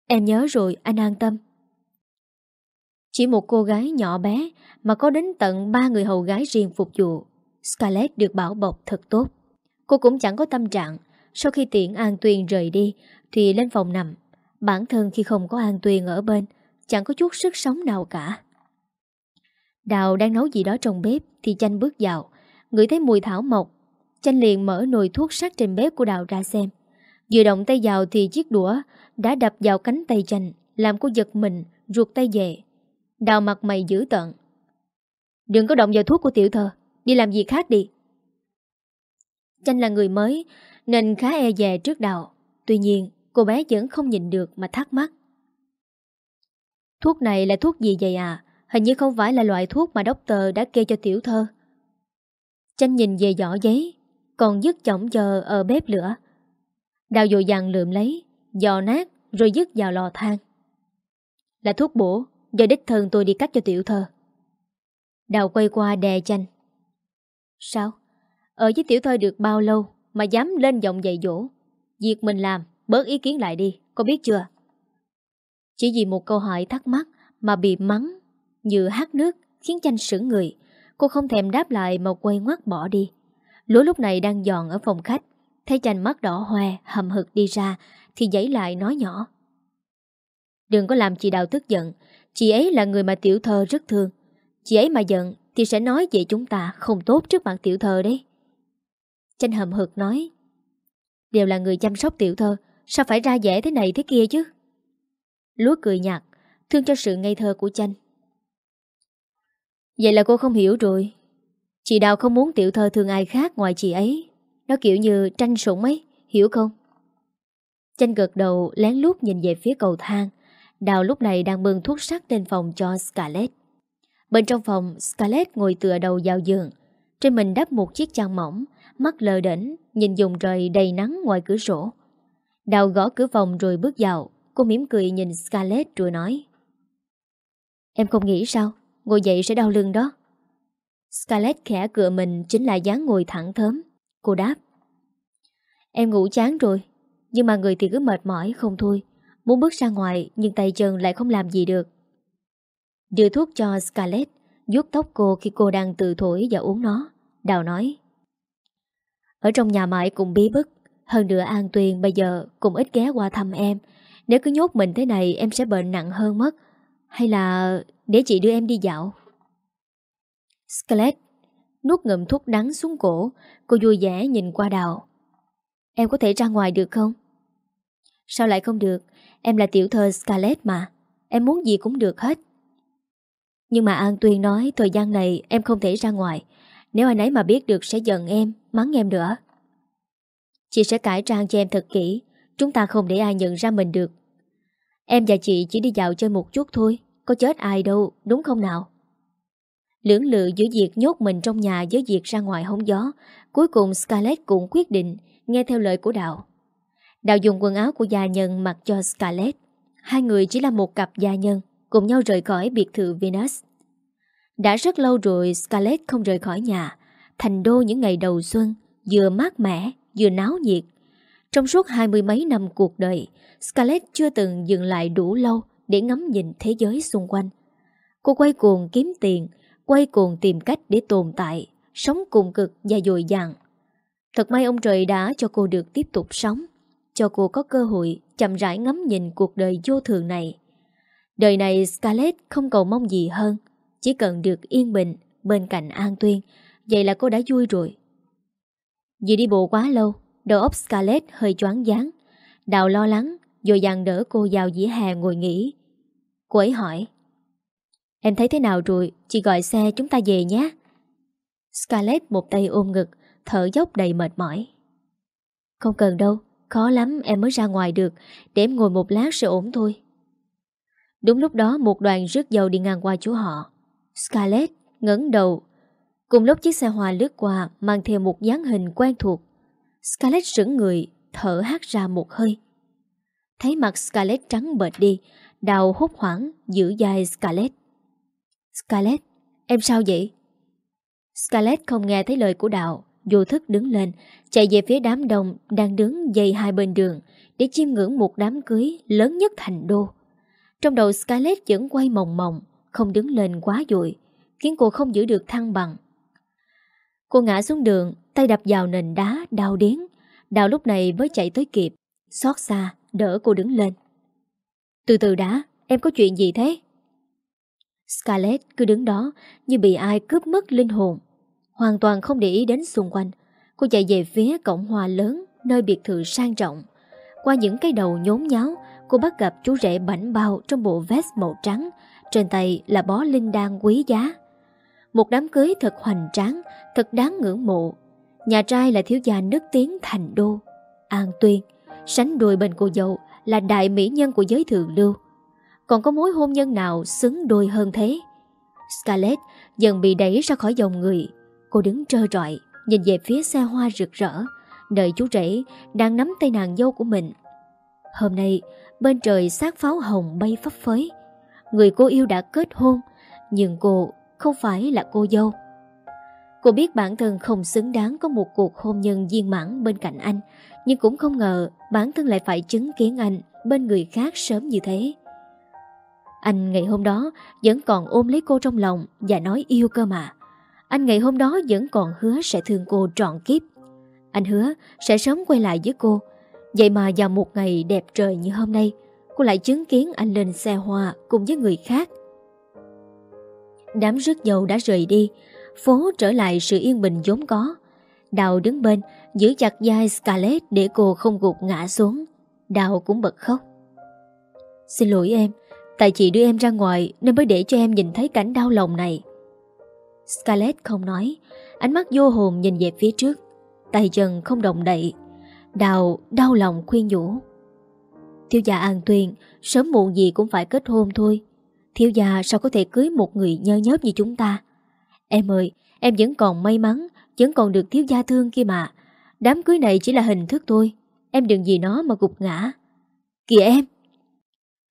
Em nhớ rồi, anh an tâm. Chỉ một cô gái nhỏ bé Mà có đến tận ba người hầu gái riêng phục vụ. Scarlett được bảo bọc thật tốt. Cô cũng chẳng có tâm trạng. Sau khi tiện An Tuyền rời đi, Thì lên phòng nằm. Bản thân khi không có An Tuyền ở bên, Chẳng có chút sức sống nào cả. Đào đang nấu gì đó trong bếp Thì chanh bước vào. Ngửi thấy mùi thảo mộc. Chanh liền mở nồi thuốc sắc trên bếp của Đào ra xem. Vừa động tay vào thì chiếc đũa Đã đập vào cánh tay chanh, Làm cô giật mình, ruột tay về. Đào mặt mày dữ tận Đừng có động vào thuốc của tiểu thơ Đi làm gì khác đi. Chanh là người mới Nên khá e dè trước Đào. Tuy nhiên cô bé vẫn không nhìn được mà thắc mắc. Thuốc này là thuốc gì vậy à? Hình như không phải là loại thuốc mà doctor đã kê cho tiểu thơ. Chanh nhìn về giỏ giấy còn dứt chỏng chờ ở bếp lửa. Đào dội dàng lượm lấy, giò nát rồi dứt vào lò than. Là thuốc bổ, do đích thân tôi đi cắt cho tiểu thơ. Đào quay qua đè chanh. Sao? Ở với tiểu thơ được bao lâu mà dám lên giọng dạy dỗ? Việc mình làm, bớt ý kiến lại đi, có biết chưa? Chỉ vì một câu hỏi thắc mắc mà bị mắng như hát nước khiến chanh sững người. Cô không thèm đáp lại mà quay ngoắt bỏ đi. Lúa lúc này đang dọn ở phòng khách Thấy chanh mắt đỏ hoe hầm hực đi ra Thì giấy lại nói nhỏ Đừng có làm chị Đào tức giận Chị ấy là người mà tiểu thơ rất thương. Chị ấy mà giận Thì sẽ nói về chúng ta không tốt trước mặt tiểu thơ đấy. Tranh hầm hực nói, Đều là người chăm sóc tiểu thơ, Sao phải ra dễ thế này thế kia chứ? Lúa cười nhạt, Thương cho sự ngây thơ của chanh. Vậy là cô không hiểu rồi. Chị Đào không muốn tiểu thơ thương ai khác ngoài chị ấy. Nó kiểu như tranh sủng ấy, Hiểu không? Chanh gật đầu, lén lút nhìn về phía cầu thang. Đào lúc này đang bưng thuốc sắc lên phòng cho Scarlett Bên trong phòng Scarlett ngồi tựa đầu vào giường Trên mình đắp một chiếc chăn mỏng Mắt lờ đỉnh Nhìn dùng trời đầy nắng ngoài cửa sổ Đào gõ cửa phòng rồi bước vào Cô mỉm cười nhìn Scarlett rồi nói Em không nghĩ sao Ngồi dậy sẽ đau lưng đó Scarlett khẽ cửa mình chính là dáng ngồi thẳng thớm. Cô đáp. Em ngủ chán rồi, nhưng mà người thì cứ mệt mỏi không thôi. Muốn bước ra ngoài nhưng tay chân lại không làm gì được. Đưa thuốc cho Scarlett, vuốt tóc cô khi cô đang tự thổi và uống nó. Đào nói. Ở trong nhà mãi cũng bí bức, hơn nữa An Tuyền bây giờ cũng ít ghé qua thăm em, Nếu cứ nhốt mình thế này em sẽ bệnh nặng hơn mất Hay là để chị đưa em đi dạo Scarlett Nuốt ngậm thuốc đắng xuống cổ Cô vui vẻ nhìn qua đào Em có thể ra ngoài được không? Sao lại không được Em là tiểu thơ Scarlett mà. Em muốn gì cũng được hết. Nhưng mà An Tuyên nói Thời gian này em không thể ra ngoài. Nếu anh ấy mà biết được sẽ giận em, Mắng em nữa. Chị sẽ cải trang cho em thật kỹ. Chúng ta không để ai nhận ra mình được. Em và chị chỉ đi dạo chơi một chút thôi. Có chết ai đâu, đúng không nào? Lưỡng lự giữa việc nhốt mình trong nhà với việc ra ngoài hóng gió. Cuối cùng Scarlett cũng quyết định Nghe theo lời của Đạo đào dùng quần áo của gia nhân mặc cho Scarlett. Hai người chỉ là một cặp gia nhân, Cùng nhau rời khỏi biệt thự Venus. Đã rất lâu rồi Scarlett không rời khỏi nhà. Thành đô những ngày đầu xuân, Vừa mát mẻ, Vừa náo nhiệt. Trong suốt hai mươi mấy năm cuộc đời, Scarlett chưa từng dừng lại đủ lâu Để ngắm nhìn thế giới xung quanh. Cô quay cuồng kiếm tiền, Quay cuồng tìm cách để tồn tại, Sống cùng cực và dồi dàng Thật may ông trời đã cho cô được tiếp tục sống. Cho cô có cơ hội chậm rãi ngắm nhìn cuộc đời vô thường này. Đời này Scarlett không cầu mong gì hơn, Chỉ cần được yên bình bên cạnh An Tuyên, Vậy là cô đã vui rồi. Vì đi bộ quá lâu, Đầu óc Scarlett hơi choáng váng, Đào lo lắng Rồi dàn đỡ cô vào dĩa hè ngồi nghỉ. Cô ấy hỏi, Em thấy thế nào rồi? Chị gọi xe chúng ta về nhé. Scarlett một tay ôm ngực, Thở dốc đầy mệt mỏi. Không cần đâu Khó lắm em mới ra ngoài được. Để em ngồi một lát sẽ ổn thôi. Đúng lúc đó một đoàn rước dầu đi ngang qua chỗ họ. Scarlett ngẩng đầu. Cùng lúc chiếc xe hoa lướt qua Mang theo một dáng hình quen thuộc. Scarlett sững người Thở hát ra một hơi. Thấy mặt Scarlett trắng bệch đi Đào hốt hoảng giữ dài Scarlett. Scarlett, em sao vậy? Scarlett không nghe thấy lời của Đạo Vô thức đứng lên, Chạy về phía đám đông Đang đứng dây hai bên đường Để chiêm ngưỡng một đám cưới lớn nhất thành đô. Trong đầu Scarlett vẫn quay mòng mòng, Không đứng lên quá dội, Khiến cô không giữ được thăng bằng. Cô ngã xuống đường, Tay đập vào nền đá đau đến. Đào lúc này mới chạy tới kịp, Xót xa, đỡ cô đứng lên. Từ từ đã, Em có chuyện gì thế? Scarlett cứ đứng đó Như bị ai cướp mất linh hồn. Hoàn toàn không để ý đến xung quanh. Cô chạy về phía cổng hoa lớn, Nơi biệt thự sang trọng. Qua những cái đầu nhốn nháo, Cô bắt gặp chú rể bảnh bao trong bộ vest màu trắng, Trên tay là bó linh đan quý giá. Một đám cưới thật hoành tráng, Thật đáng ngưỡng mộ. Nhà trai là thiếu gia nước tiếng thành đô. An Tuyên, Sánh đôi bên cô dâu Là đại mỹ nhân của giới thượng lưu. Còn có mối hôn nhân nào xứng đôi hơn thế? Scarlett dần bị đẩy ra khỏi dòng người. Cô đứng trơ trọi, Nhìn về phía xe hoa rực rỡ Đợi chú rể đang nắm tay nàng dâu của mình. Hôm nay, Bên trời sát pháo hồng bay phấp phới. Người cô yêu đã kết hôn, Nhưng cô không phải là cô dâu. Cô biết bản thân không xứng đáng có một cuộc hôn nhân viên mãn bên cạnh anh, Nhưng cũng không ngờ bản thân lại phải chứng kiến anh bên người khác sớm như thế. Anh ngày hôm đó vẫn còn ôm lấy cô trong lòng và nói yêu cơ mà anh ngày hôm đó vẫn còn hứa sẽ thương cô trọn kiếp. Anh hứa sẽ sớm quay lại với cô. Vậy mà vào một ngày đẹp trời như hôm nay, Cô lại chứng kiến anh lên xe hoa cùng với người khác. Đám rước dầu đã rời đi, Phố trở lại sự yên bình vốn có. Đào đứng bên, Giữ chặt vai Scarlett để cô không gục ngã xuống. Đào cũng bật khóc. Xin lỗi em, Tại chị đưa em ra ngoài Nên mới để cho em nhìn thấy cảnh đau lòng này. Scarlett không nói. Ánh mắt vô hồn nhìn về phía trước. Tay chân không động đậy. Đào, đau lòng khuyên nhủ. Thiếu gia An Tuyền Sớm muộn gì cũng phải kết hôn thôi. Thiếu gia sao có thể cưới một người nhơ nhớp như chúng ta? Em ơi, Em vẫn còn may mắn, Vẫn còn được thiếu gia thương kia mà. Đám cưới này chỉ là hình thức thôi. Em đừng vì nó mà gục ngã. Kìa em!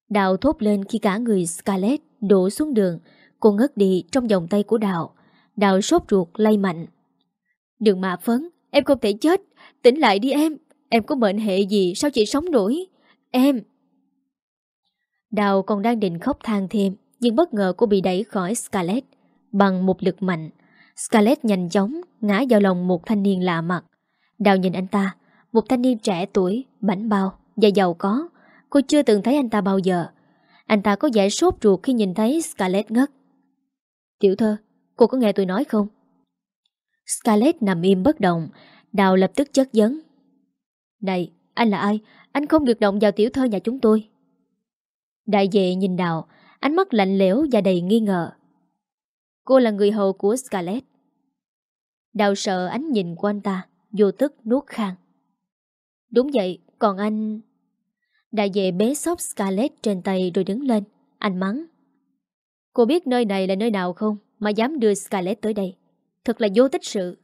Đào thốt lên khi cả người Scarlett đổ xuống đường. Cô ngất đi trong vòng tay của Đào. Đào sốt ruột lay mạnh. Đừng mà phấn Em không thể chết. Tỉnh lại đi em Em có mệnh hệ gì sao chị sống nổi? Em. Đào còn đang định khóc than thêm Nhưng bất ngờ cô bị đẩy khỏi Scarlett Bằng một lực mạnh. Scarlett nhanh chóng ngã vào lòng một thanh niên lạ mặt. Đào nhìn anh ta Một thanh niên trẻ tuổi, bảnh bao và giàu có. Cô chưa từng thấy anh ta bao giờ. Anh ta có vẻ sốt ruột khi nhìn thấy Scarlett ngất. Tiểu thơ Cô có nghe tôi nói không? Scarlett nằm im bất động, Đào lập tức chất vấn. Này, anh là ai? Anh không được động vào tiểu thơ nhà chúng tôi. Đại vệ nhìn Đào, Ánh mắt lạnh lẽo và đầy nghi ngờ. Cô là người hầu của Scarlett. Đào sợ ánh nhìn của anh ta, Vô tức nuốt khang. Đúng vậy, Còn anh? Đại vệ bế sóc Scarlett trên tay rồi đứng lên, Anh mắng. Cô biết nơi này là nơi nào không? Mà dám đưa Scarlett tới đây. Thật là vô tích sự.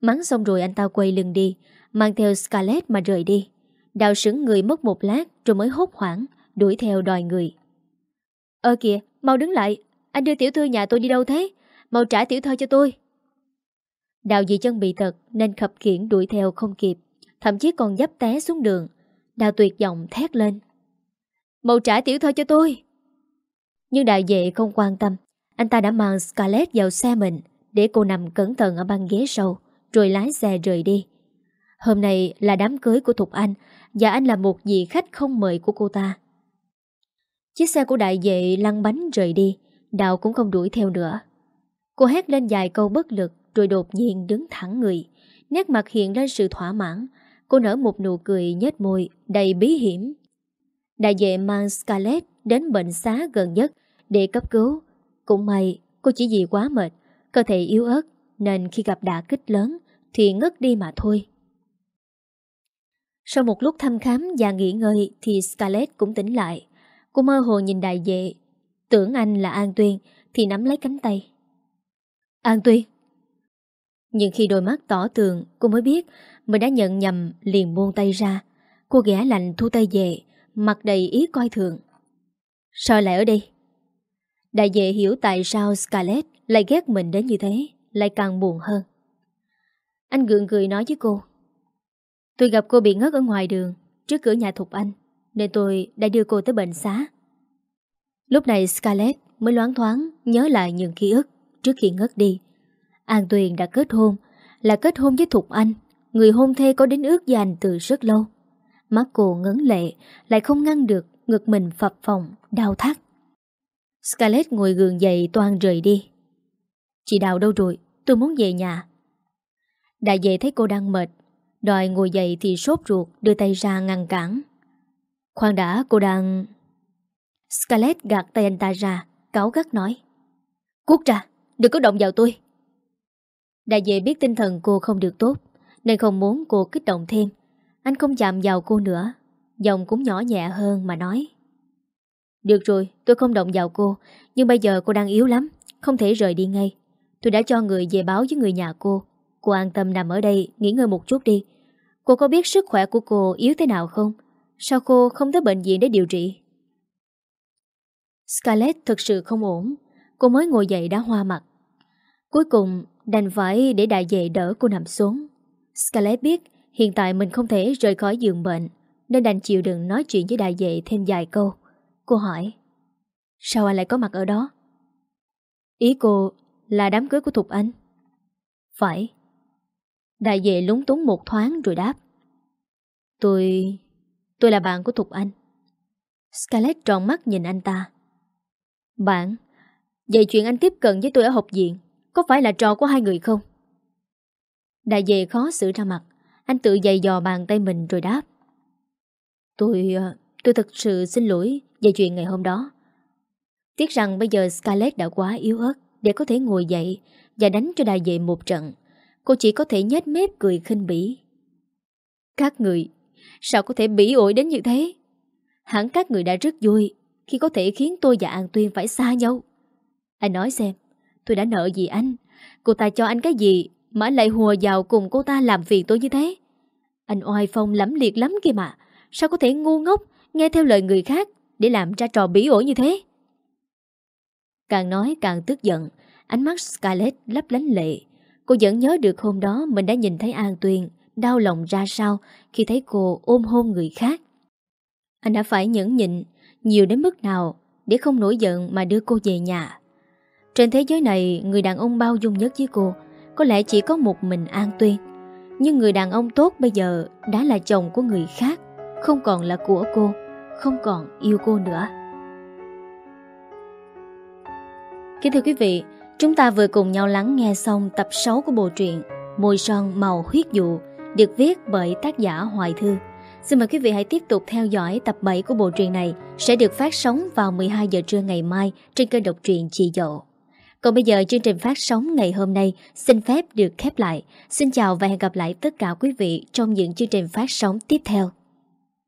Mắng xong rồi anh ta quay lưng đi, Mang theo Scarlett mà rời đi. Đào sững người mất một lát Rồi mới hốt hoảng, Đuổi theo đòi người. Ơ kìa, mau đứng lại. Anh đưa tiểu thư nhà tôi đi đâu thế? Mau trả tiểu thư cho tôi. Đào vì chân bị tật Nên khập khiển đuổi theo không kịp, Thậm chí còn dấp té xuống đường. Đào tuyệt vọng thét lên. Mau trả tiểu thư cho tôi. Nhưng đại vệ không quan tâm. Anh ta đã mang Scarlett vào xe mình Để cô nằm cẩn thận ở băng ghế sau, Rồi lái xe rời đi. Hôm nay là đám cưới của Thục Anh, Và anh là một vị khách không mời của cô ta. Chiếc xe của đại vệ lăn bánh rời đi, Đào cũng không đuổi theo nữa. Cô hét lên vài câu bất lực, Rồi đột nhiên đứng thẳng người. Nét mặt hiện lên sự thỏa mãn. Cô nở một nụ cười nhếch môi, Đầy bí hiểm. Đại vệ mang Scarlett đến bệnh xá gần nhất Để cấp cứu. Cũng may, cô chỉ vì quá mệt, Cơ thể yếu ớt, Nên khi gặp đả kích lớn Thì ngất đi mà thôi. Sau một lúc thăm khám và nghỉ ngơi Thì Scarlett cũng tỉnh lại. Cô mơ hồ nhìn đại vệ, Tưởng anh là An Tuyên, Thì nắm lấy cánh tay. An Tuyên? Nhưng khi đôi mắt tỏ tường, Cô mới biết Mình đã nhận nhầm liền buông tay ra. Cô ghẻ lạnh thu tay về, Mặt đầy ý coi thường. Sao lại ở đây? Đại dệ hiểu tại sao Scarlett Lại ghét mình đến như thế, Lại càng buồn hơn. Anh gượng cười nói với cô, Tôi gặp cô bị ngất ở ngoài đường, Trước cửa nhà Thục Anh, Nên tôi đã đưa cô tới bệnh xá. Lúc này Scarlett mới loáng thoáng Nhớ lại những ký ức Trước khi ngất đi. An Tuyền đã kết hôn, Là kết hôn với Thục Anh, Người hôn thê có đến ước dành từ rất lâu. Mắt cô ngấn lệ, Lại không ngăn được Ngực mình phập phòng Đau thắt. Scarlett ngồi gường dậy toan rời đi. Chị Đào đâu rồi? Tôi muốn về nhà. Đại vệ thấy cô đang mệt, Đòi ngồi dậy thì sốt ruột, Đưa tay ra ngăn cản. Khoan đã, cô đang Scarlett gạt tay anh ta ra Cáo gắt nói Cút ra, đừng có động vào tôi. Đại vệ biết tinh thần cô không được tốt, Nên không muốn cô kích động thêm. Anh không chạm vào cô nữa, Giọng cũng nhỏ nhẹ hơn mà nói được rồi, tôi không động vào cô, Nhưng bây giờ cô đang yếu lắm, Không thể rời đi ngay. Tôi đã cho người về báo với người nhà cô. Cô an tâm nằm ở đây, nghỉ ngơi một chút đi. Cô có biết sức khỏe của cô yếu thế nào không? Sao cô không tới bệnh viện để điều trị? Scarlett thực sự không ổn. Cô mới ngồi dậy đã hoa mặt. Cuối cùng, đành phải để đại vệ đỡ cô nằm xuống. Scarlett biết hiện tại mình không thể rời khỏi giường bệnh, Nên đành chịu đựng nói chuyện với đại vệ thêm vài câu. Cô hỏi. Sao anh lại có mặt ở đó? Ý cô là đám cưới của Thục Anh. Phải. Đại vệ lúng túng một thoáng rồi đáp. Tôi... tôi là bạn của Thục Anh. Scarlett tròn mắt nhìn anh ta. Bạn, Vậy chuyện anh tiếp cận với tôi ở học viện Có phải là trò của hai người không? Đại vệ khó xử ra mặt. Anh tự dày dò bàn tay mình rồi đáp. Tôi... Ờ, tôi thật sự xin lỗi về chuyện ngày hôm đó Tiếc rằng bây giờ Scarlett đã quá yếu ớt Để có thể ngồi dậy Và đánh cho đại vệ một trận Cô chỉ có thể nhếch mép cười khinh bỉ Các người Sao có thể bỉ ổi đến như thế Hẳn các người đã rất vui Khi có thể khiến tôi và An Tuyên phải xa nhau anh nói xem, tôi đã nợ gì anh? Cô ta cho anh cái gì mà anh lại hùa vào cùng cô ta làm phiền tôi như thế? Anh oai phong lắm liệt lắm kìa mà. Sao có thể ngu ngốc nghe theo lời người khác để làm ra trò bí ổi như thế? Càng nói càng tức giận, ánh mắt Scarlett lấp lánh lệ. Cô vẫn nhớ được hôm đó mình đã nhìn thấy An Tuyền đau lòng ra sao khi thấy cô ôm hôn người khác. Anh đã phải nhẫn nhịn nhiều đến mức nào để không nổi giận mà đưa cô về nhà. Trên thế giới này Người đàn ông bao dung nhất với cô Có lẽ chỉ có một mình An Tuyên Nhưng người đàn ông tốt bây giờ Đã là chồng của người khác Không còn là của cô không còn yêu cô nữa. Kính thưa quý vị, chúng ta vừa cùng nhau lắng nghe xong tập 6 của bộ truyện Môi son màu huyết dụ được viết bởi tác giả Hoài Thư. Xin mời quý vị hãy tiếp tục theo dõi tập 7 của bộ truyện này sẽ được phát sóng vào 12 giờ trưa ngày mai trên kênh độc truyện Chị Dậu. Còn bây giờ chương trình phát sóng ngày hôm nay xin phép được khép lại. Xin chào và hẹn gặp lại tất cả quý vị trong những chương trình phát sóng tiếp theo.